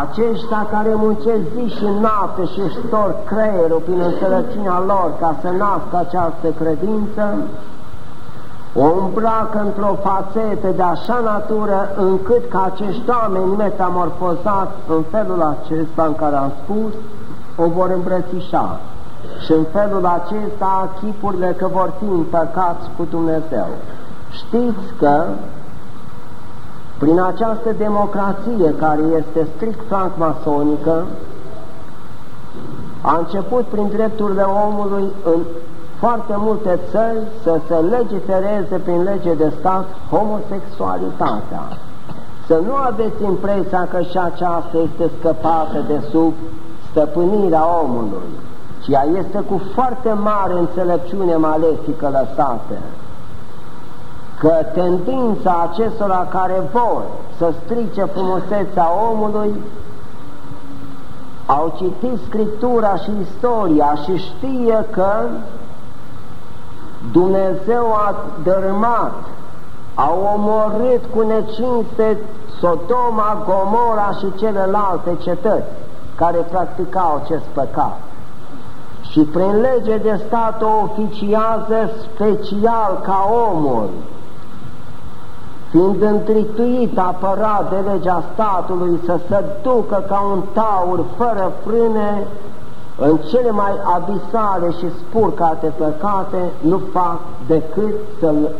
Aceștia care muncesc zi și noapte și își torc creierul prin înțelepciunea lor ca să nască această credință, o îmbracă într-o fațetă de așa natură încât ca acești oameni metamorfozați în felul acesta în care am spus, o vor îmbrățișa. Și în felul acesta chipurile că vor fi împăcați cu Dumnezeu. Știți că prin această democrație care este strict francmasonică, a început prin drepturile omului în foarte multe țări să se legifereze prin lege de stat homosexualitatea. Să nu aveți impresia că și aceasta este scăpată de sub stăpânirea omului, ci ea este cu foarte mare înțelepciune malefică lăsată. Că tendința acestora care vor să strice frumusețea omului au citit Scriptura și istoria și știe că Dumnezeu a dărâmat, a omorât cu necinste Sodoma, Gomora și celelalte cetăți care practicau acest păcat. Și prin lege de stat o oficiază special ca omul, fiind întrituit apărat de legea statului să se ducă ca un taur fără frâne în cele mai abisale și spurcate păcate nu fac decât să-l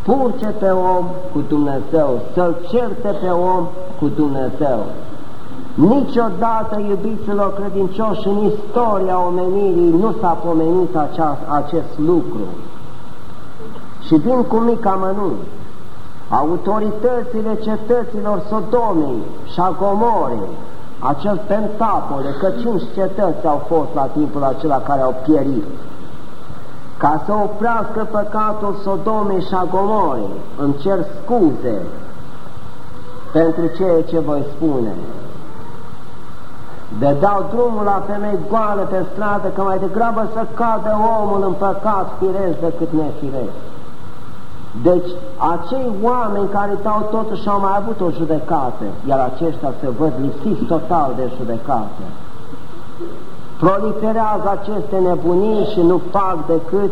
spurce pe om cu Dumnezeu, să-l certe pe om cu Dumnezeu. Niciodată, iubiților credincioși, în istoria omenirii nu s-a pomenit acea, acest lucru. Și vin cu mic amănunt, autoritățile cetăților Sodomei și a Gomorei, acel pentapole, că cinci cetăți au fost la timpul acela care au pierit. Ca să oprească păcatul Sodomei și a Gomorei, îmi cer scuze pentru ceea ce voi spune. De dau drumul la femei goale pe stradă, că mai degrabă să cadă omul în păcat firesc decât nefiresc. Deci, acei oameni care dau totuși au mai avut o judecată, iar aceștia se văd lipsiți total de judecată. Proliferează aceste nebunii și nu fac decât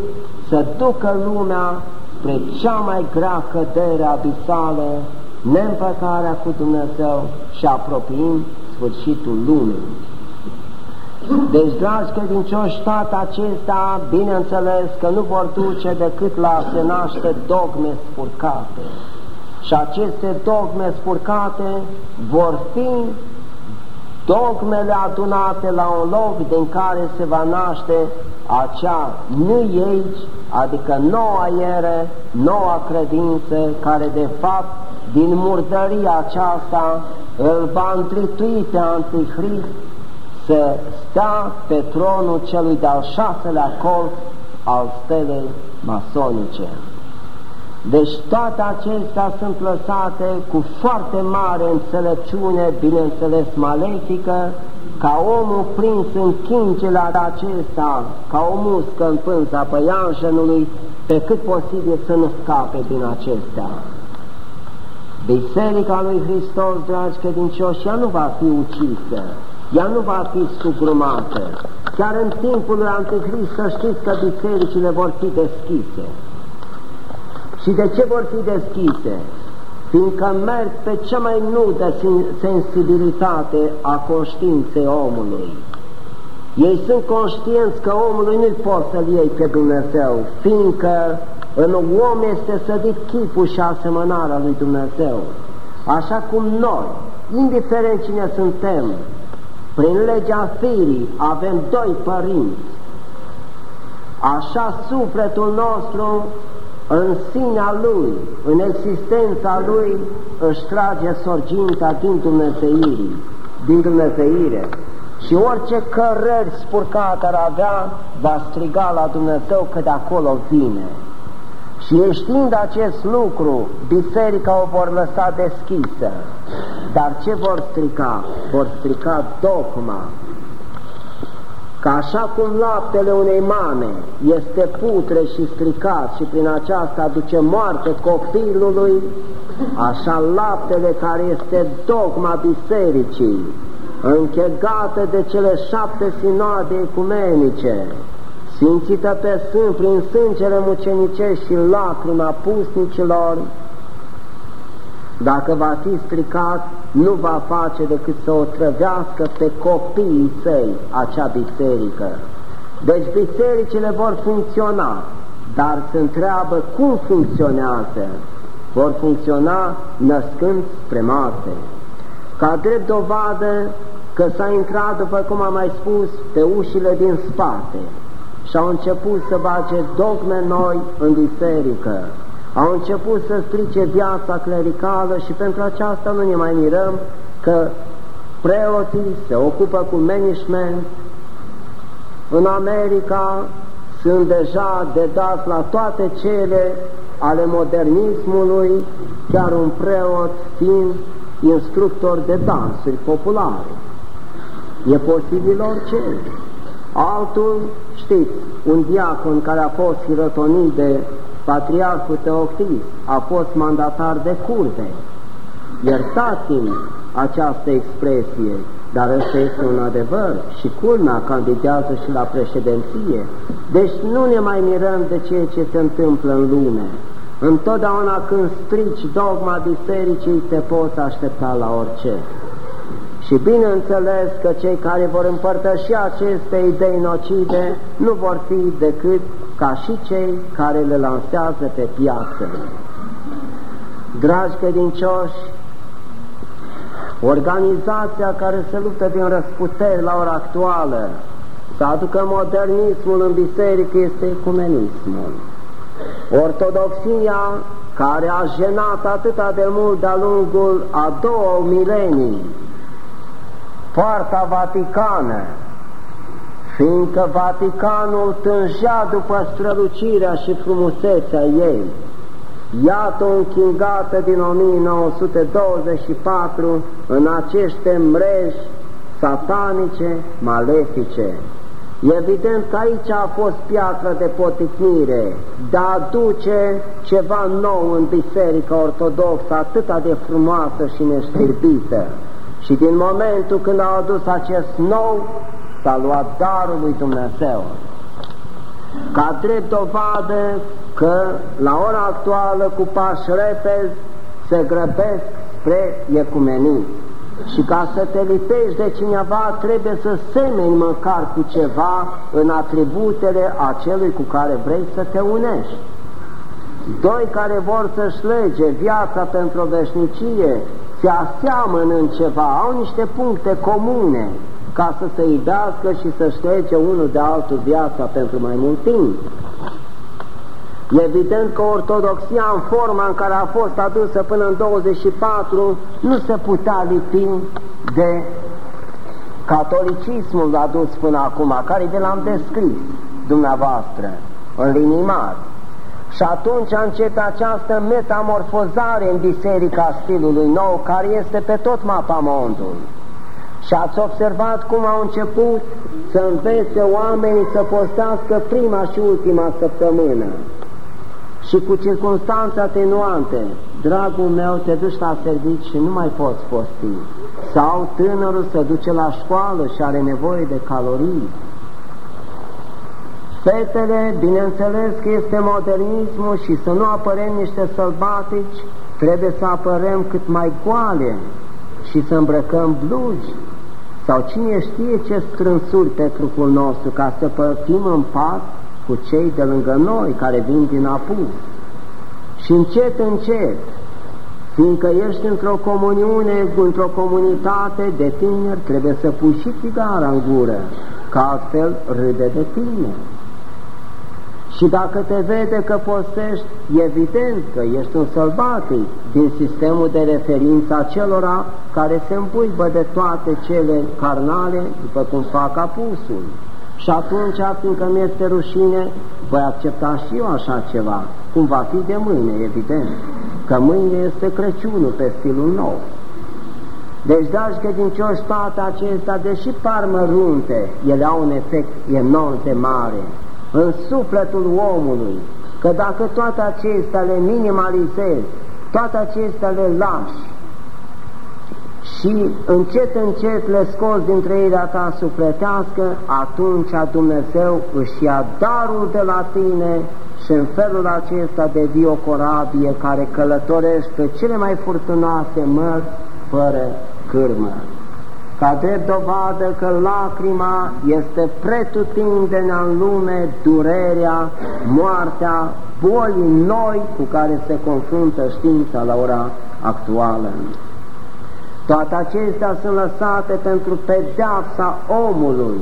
să ducă lumea spre cea mai grea cădere abisală, neîmpăcarea cu Dumnezeu și apropiind sfârșitul lumii. Deci, dragi credincioși, toate acestea, bineînțeles că nu vor duce decât la a se naște dogme spurcate. Și aceste dogme spurcate vor fi dogmele adunate la un loc din care se va naște acea New Age, adică noua ere, noua credință, care de fapt din murdăria aceasta îl va întritui pe Antichrist să stea pe tronul celui de-al șaselea colț al stelei masonice. Deci toate acestea sunt lăsate cu foarte mare înțelepciune, bineînțeles malefică, ca omul prins în chingele acesta, ca o muscă în pânza păianjenului, pe cât posibil să nu scape din acestea. Biserica lui Hristos, dragi credincioși, ea nu va fi ucisă, ea nu va fi sugrumată. Chiar în timpul lui Antichrist să știți că bisericile vor fi deschise. Și de ce vor fi deschise? Fiindcă merg pe cea mai nudă sensibilitate a conștiinței omului. Ei sunt conștienți că omului nu-i pot să-l iei pe Dumnezeu, fiindcă în om este sădit chipul și asemănarea lui Dumnezeu. Așa cum noi, indiferent cine suntem, Prin legea firii avem doi părinți. Așa sufletul nostru în sinea Lui, în existența Lui, își trage sorginta din Dumnezeirii, din Dumnezeire. Și orice cărări spurcate ar avea, va striga la Dumnezeu că de acolo vine. Și știind acest lucru, biserica o vor lăsa deschisă. Dar ce vor strica? Vor strica dogma. Că așa cum laptele unei mame este putre și stricat și prin aceasta aduce moarte copilului, așa laptele care este dogma bisericii, închegată de cele șapte sinoade ecumenice, simțită pe sân prin sângele mucenicești și lacrima pusnicilor, dacă va fi stricat, nu va face decât să o trăvească pe copiii săi acea biserică. Deci bisericile vor funcționa, dar se întreabă cum funcționează. Vor funcționa născând spre moarte. Ca drept dovadă că s-a intrat, după cum am mai spus, pe ușile din spate și au început să bage dogme noi în biserică, au început să strice viața clericală și pentru aceasta nu ne mai mirăm că preoții se ocupă cu management. În America sunt deja de dat la toate cele ale modernismului, chiar un preot fiind instructor de dansuri populare. E posibil orice. Altul, știți, un diacon care a fost hirotonit de Patriarhul Teoctis, a fost mandatar de curte. Iertați-mi această expresie, dar ăsta este un adevăr și culmea candidează și la președinție. Deci nu ne mai mirăm de ceea ce se întâmplă în lume. Întotdeauna când strici dogma bisericii, te poți aștepta la orice. Și bineînțeles că cei care vor împărtăși aceste idei nocive nu vor fi decât ca și cei care le lansează pe piață. Dragi credincioși, organizația care se luptă din răsputeri la ora actuală să aducă modernismul în biserică este ecumenismul. Ortodoxia care a jenat atâta de mult de-a lungul a două milenii, poarta Vaticană, fiindcă Vaticanul tângea după strălucirea și frumusețea ei. Iată o închingată din 1924 în aceste mreji satanice, malefice. Evident că aici a fost piatra de poticnire, de a aduce ceva nou în Biserica Ortodoxă, atât de frumoasă și neștirbită. Și din momentul când au adus acest nou, s-a luat darul lui Dumnezeu. Ca drept dovadă că la ora actuală cu pași repezi se grăbesc spre ecumenii. Și ca să te lipești de cineva trebuie să semeni măcar cu ceva în atributele acelui cu care vrei să te unești. Doi care vor să-și lege viața pentru o veșnicie se aseamănă în ceva, au niște puncte comune, ca să se iubească și să șterge unul de altul viața pentru mai mult timp. Evident că ortodoxia în forma în care a fost adusă până în 24 nu se putea lipi de catolicismul adus până acum, care vi l-am descris dumneavoastră în linii mari. Și atunci începe această metamorfozare în biserica stilului nou, care este pe tot mapamondul. Și ați observat cum au început să învețe oamenii să postească prima și ultima săptămână. Și cu circunstanțe atenuante, dragul meu, te duci la servici și nu mai poți posti. Sau tânărul se duce la școală și are nevoie de calorii. Fetele, bineînțeles că este modernismul și să nu apărem niște sălbatici, trebuie să apărăm cât mai goale și să îmbrăcăm blugi sau cine știe ce strânsuri pe trupul nostru ca să părțim în pat cu cei de lângă noi care vin din apus. Și încet, încet, Fiindcă ești într-o comuniune, într-o comunitate de tineri, trebuie să pui și țigara în gură, că altfel râde de tine. Și dacă te vede că postești, evident că ești un sălbatic din sistemul de referință a celora care se împuibă de toate cele carnale, după cum fac apusul. Și atunci, fiindcă mi este rușine, voi accepta și eu așa ceva, cum va fi de mâine, evident, că mâine este Crăciunul pe stilul nou. Deci, dragi credincioși, toate acestea, deși par mărunte, ele au un efect enorm de mare în sufletul omului, că dacă toate acestea le minimalizezi, toate acestea le lași și încet, încet le scoți din trăirea ta sufletească, atunci Dumnezeu își ia darul de la tine și în felul acesta devii o corabie care călătorește pe cele mai furtunoase mări fără cârmă ca drept dovadă că lacrima este pretutindenea în lume durerea, moartea, bolii noi cu care se confruntă știința la ora actuală. Toate acestea sunt lăsate pentru pedeapsa omului,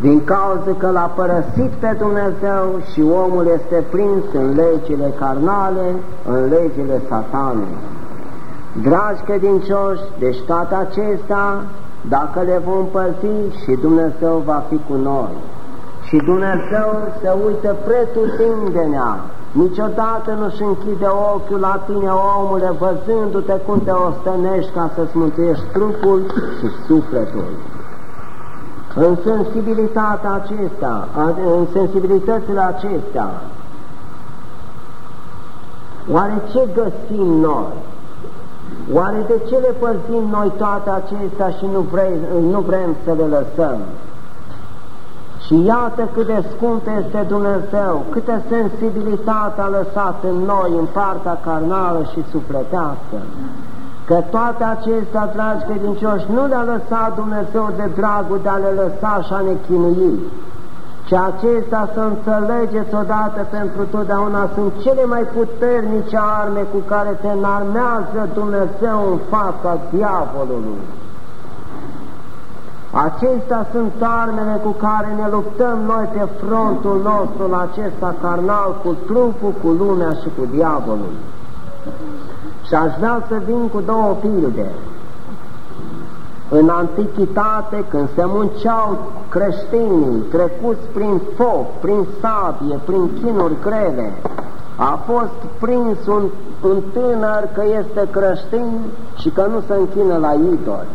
din cauza că l-a părăsit pe Dumnezeu și omul este prins în legile carnale, în legile satanei. Dragi credincioși, deci toate acestea, dacă le vom păzi și Dumnezeu va fi cu noi. Și Dumnezeu se uită pretutindenea, niciodată nu-și închide ochiul la tine, omule, văzându-te cum te ostănești ca să-ți mântuiești trupul și sufletul. În sensibilitatea acestea, în sensibilitățile acestea, oare ce găsim noi? Oare de ce le păzim noi toate acestea și nu, vrei, nu vrem să le lăsăm? Și iată cât de scump este Dumnezeu, câtă sensibilitate a lăsat în noi, în partea carnală și sufletească. Că toate acestea, dragi credincioși, nu le-a lăsat Dumnezeu de dragul de a le lăsa și a ne chinui, și acestea să înțelegeți odată pentru totdeauna sunt cele mai puternice arme cu care te înarmează Dumnezeu în fața diavolului. Acestea sunt armele cu care ne luptăm noi pe frontul nostru la acesta carnal cu trupul, cu lumea și cu diavolul. Și aș vrea să vin cu două pilde. În antichitate, când se munceau creștinii, trecuți prin foc, prin sabie, prin chinuri grele, a fost prins un, un tânăr că este creștin și că nu se închină la idoli.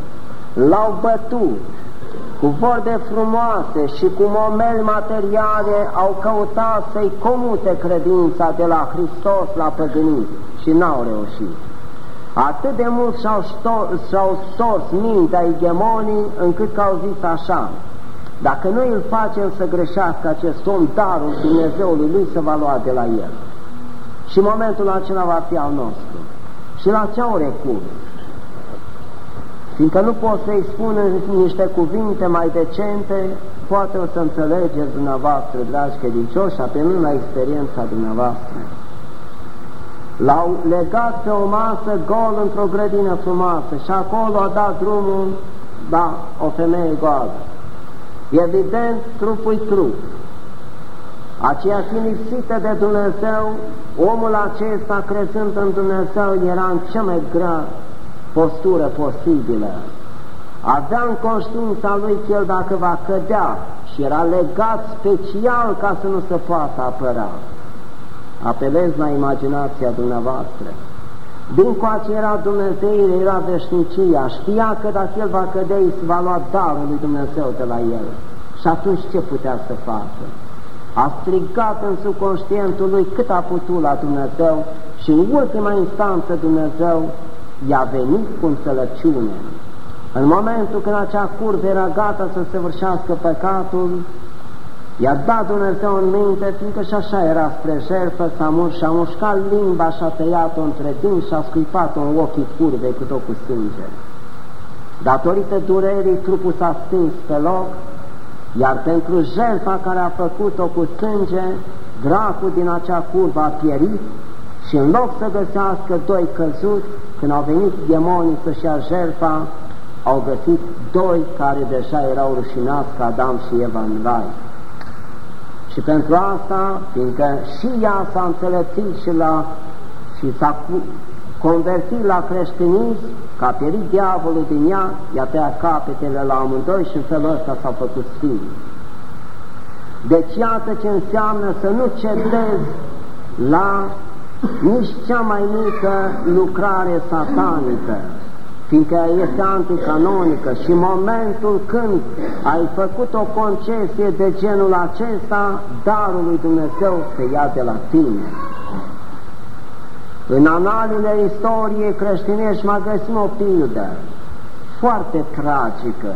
L-au bătut cu vorbe frumoase și cu momeli materiale au căutat să-i comute credința de la Hristos la păgânit și n-au reușit. Atât de mult și-au stors mintea egemonii încât că au zis așa, dacă noi îl facem să greșească acest om, darul Dumnezeului lui se va lua de la el. Și momentul acela va fi al nostru. Și la ce au recurs? Fiindcă nu pot să-i spun niște cuvinte mai decente, poate o să înțelegeți dumneavoastră, dragi credincioși, apelând la experiența dumneavoastră. L-au legat pe o masă gol într-o grădină frumoasă și acolo a dat drumul la o femeie goală. Evident, trupul trup. Aceea fiind lipsită de Dumnezeu, omul acesta, crezând în Dumnezeu, era în cea mai grea postură posibilă. Avea în conștiința lui că el dacă va cădea și era legat special ca să nu se poată apăra apelez la imaginația dumneavoastră. Din coace era Dumnezeu, era veșnicia, știa că dacă el va cădea, îi se va lua darul lui Dumnezeu de la el. Și atunci ce putea să facă? A strigat în subconștientul lui cât a putut la Dumnezeu și în ultima instanță Dumnezeu i-a venit cu înțelepciune. În momentul când acea curvă era gata să se vârșească păcatul, I-a dat Dumnezeu în minte, fiindcă și așa era spre jertfă, s-a murs și a mușcat limba și a tăiat-o între dinți și a scuipat-o în ochii curvei cu tot cu sânge. Datorită durerii, trupul s-a stins pe loc, iar pentru jertfa care a făcut-o cu sânge, dracul din acea curvă a pierit Și în loc să găsească doi căzuți, când au venit demonii să-și ia jertfa, au găsit doi care deja erau rușinați ca Adam și Eva în rai. Și pentru asta, fiindcă și ea s-a înțelepțit și, la, și s-a convertit la creștinism, că a pierit diavolul din ea, i-a tăiat capetele la amândoi și în felul ăsta s-a făcut sfânt. Deci iată ce înseamnă să nu cedezi la nici cea mai mică lucrare satanică, fiindcă este anticanonică și momentul când ai făcut o concesie de genul acesta, darul lui Dumnezeu se ia de la tine. În analile istoriei creștinești mai găsim o pildă foarte tragică,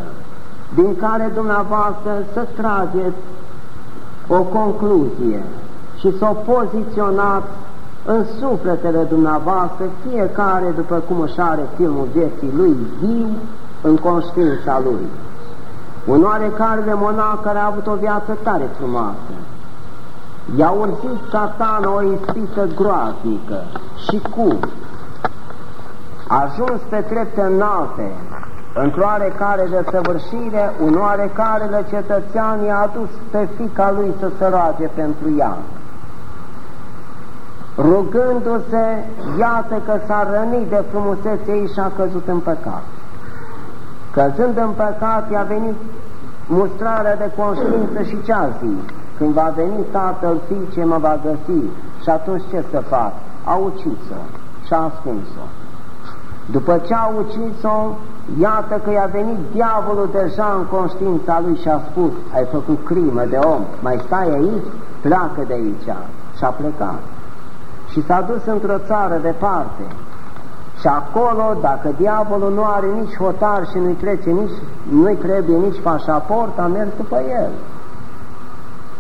din care dumneavoastră să trageți o concluzie și să o poziționați în sufletele dumneavoastră, fiecare după cum își are filmul vieții lui viu în conștiința lui. Un oarecare de monac care a avut o viață tare frumoasă. I-a urzit satana o ispită groaznică. Și cum? A ajuns pe trepte înalte, într-o oarecare de săvârșire, un oarecare cetățean i-a adus pe fica lui să se roage pentru ea rugându-se, iată că s-a rănit de frumusețe ei și a căzut în păcat. Căzând în păcat, i-a venit mustrarea de conștiință și ce a zis? Când va veni tatăl ce mă va găsi și atunci ce să fac? A ucis-o și a ascuns-o. După ce a ucis-o, iată că i-a venit diavolul deja în conștiința lui și a spus, ai făcut crimă de om, mai stai aici? Pleacă de aici. Și a plecat și s-a dus într-o țară departe. Și acolo, dacă diavolul nu are nici hotar și nu-i trece nici, nu-i trebuie nici pașaport, a mers după el.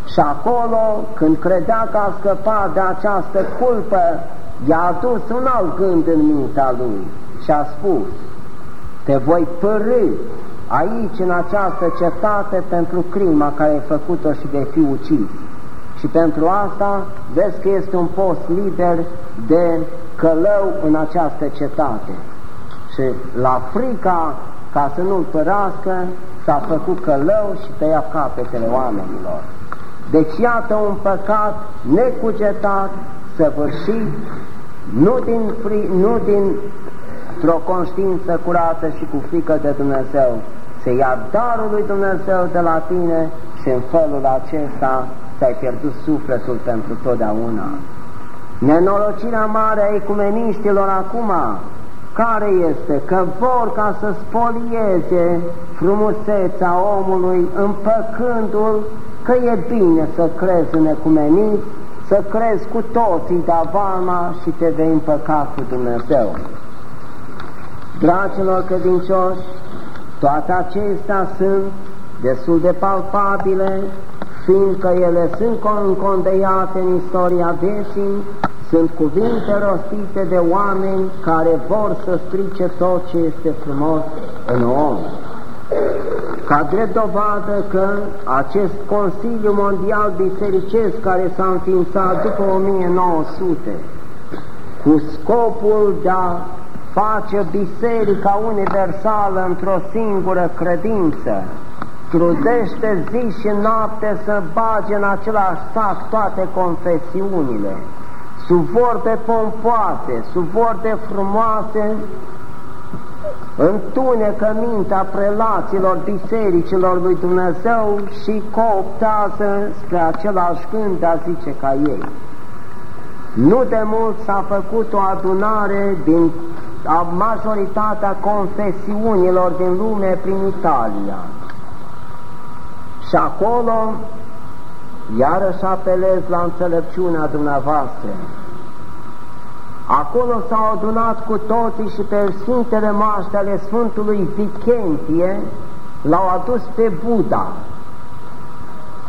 Și acolo, când credea că a scăpat de această culpă, i-a adus un alt gând în mintea lui și a spus, te voi părâ aici, în această cetate, pentru crima care ai făcut-o și de fi ucis. Și pentru asta vezi că este un post lider de călău în această cetate. Și la frica ca să nu-l părască, s-a făcut călău și tăia capetele oamenilor. Deci iată un păcat necugetat, săvârșit, nu din, fri, nu din o conștiință curată și cu frică de Dumnezeu, se ia darul lui Dumnezeu de la tine și în felul acesta ți-ai pierdut sufletul pentru totdeauna. Nenorocirea mare a ecumeniștilor acum, care este? Că vor ca să spolieze frumusețea omului împăcându-l că e bine să crezi în ecumenism, să crezi cu toții de avalma și te vei împăca cu Dumnezeu. Dragilor credincioși, toate acestea sunt destul de palpabile fiindcă ele sunt încondeiate în istoria vieții, sunt cuvinte rostite de oameni care vor să strice tot ce este frumos în om. Ca drept dovadă că acest Consiliu Mondial Bisericesc care s-a înființat după 1900 cu scopul de a face biserica universală într-o singură credință, trudește zi și noapte să bage în același sac toate confesiunile, sub vorbe pompoase, sub vorbe frumoase, întunecă mintea prelaților bisericilor lui Dumnezeu și cooptează spre același gând de a zice ca ei. Nu de mult s-a făcut o adunare din a majoritatea confesiunilor din lume prin Italia și acolo, iarăși apelez la înțelepciunea dumneavoastră. Acolo s-au adunat cu toții și pe Sfintele Maște ale Sfântului Vichentie l-au adus pe Buddha.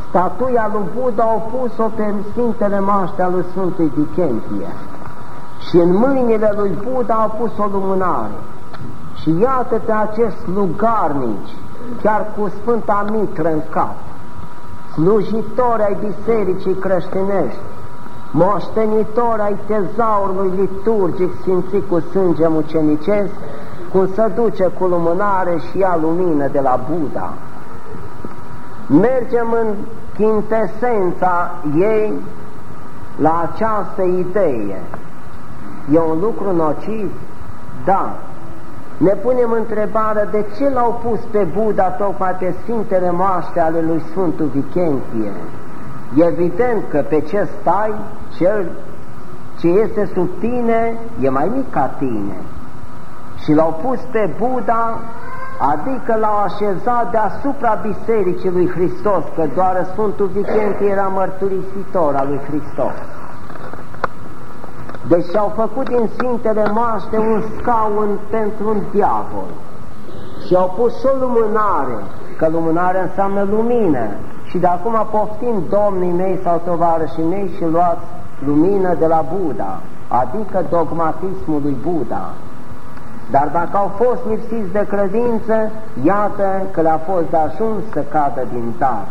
Statuia lui Buddha au pus-o pe Sfintele Maște ale Sfântului Vichentie. Și în mâinile lui Buddha au pus o lumânare. Și iată pe acești lugarnici chiar cu Sfânta Mitră în cap, slujitori ai Bisericii creștinești, moștenitor ai tezaurului liturgic sfințit cu sânge mucenicesc, cum se duce cu lumânare și ia lumină de la Buddha. Mergem în chintesența ei la această idee. E un lucru nociv? Da. Ne punem întrebarea de ce l-au pus pe Buddha tocmai pe Sfintele Moaște ale lui Sfântul Vichentie. Evident că pe ce stai, cel ce este sub tine e mai mic ca tine. Și l-au pus pe Buddha, adică l-au așezat deasupra Bisericii lui Hristos, că doar Sfântul Vichentie era mărturisitor al lui Hristos. Deci au făcut din Sfintele Moaște un scaun pentru un diavol și au pus și o lumânare, că lumânare înseamnă lumină, și de acum poftim domnii mei sau tovarășii mei și luați lumină de la Buddha, adică dogmatismul lui Buddha. Dar dacă au fost lipsiți de credință, iată că le-a fost de ajuns să cadă din dar.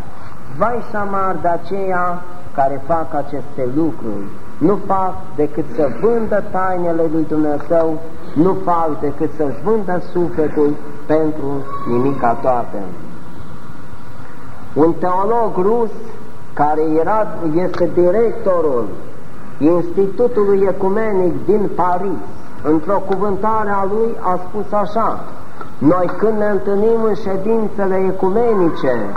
Vai și amar de aceia care fac aceste lucruri. Nu fac decât să vândă tainele lui Dumnezeu, nu fac decât să-și vândă sufletul pentru nimica toată. Un teolog rus care era, este directorul Institutului Ecumenic din Paris, într-o cuvântare a lui a spus așa, noi când ne întâlnim în ședințele ecumenice,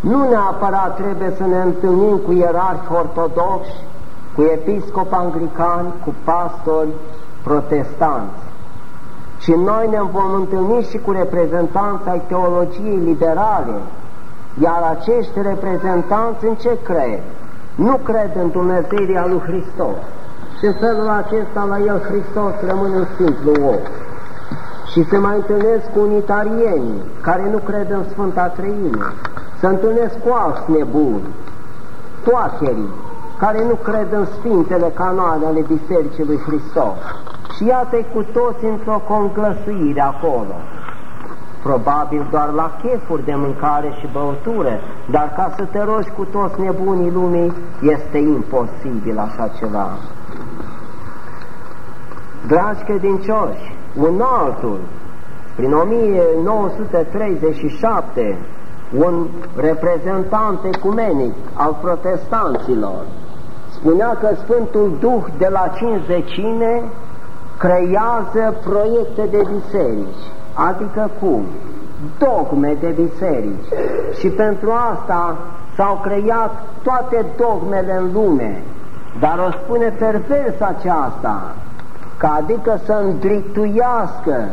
nu neapărat trebuie să ne întâlnim cu ierarhi ortodoxi, cu episcopi anglicani, cu pastori protestanți, ci noi ne vom întâlni și cu reprezentanți ai teologiei liberale, iar acești reprezentanți în ce cred? Nu cred în Dumnezeirea lui Hristos. Și în felul acesta la el Hristos rămâne un simplu om. Și se mai întâlnesc cu unitarieni care nu cred în Sfânta Treime. Se întâlnesc cu alți nebuni, toacherii, care nu cred în Sfintele canoane ale Bisericii lui Hristos. Și iată cu toți într-o conglăsuire acolo probabil doar la chefuri de mâncare și băutură, dar ca să te rogi cu toți nebunii lumii, este imposibil așa ceva. Dragi credincioși, un altul, prin 1937, un reprezentant ecumenic al protestanților, spunea că Sfântul Duh de la cinzecime creează proiecte de biserici Adică cum? Dogme de biserici. Și pentru asta s-au creat toate dogmele în lume. Dar o spune pervers aceasta, că adică să îndrituiască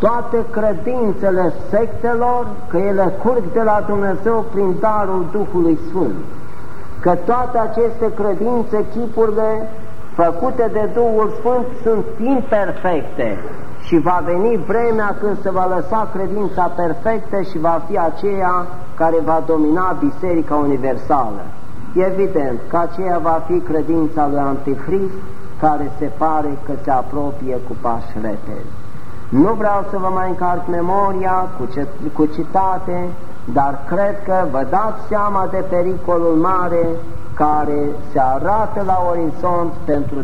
toate credințele sectelor, că ele curg de la Dumnezeu prin darul Duhului Sfânt. Că toate aceste credințe, chipurile făcute de Duhul Sfânt sunt imperfecte și va veni vremea când se va lăsa credința perfectă și va fi aceea care va domina Biserica Universală. Evident că aceea va fi credința lui Antichrist, care se pare că se apropie cu pași repezi. Nu vreau să vă mai încarc memoria cu, cu citate, dar cred că vă dați seama de pericolul mare care se arată la orizont pentru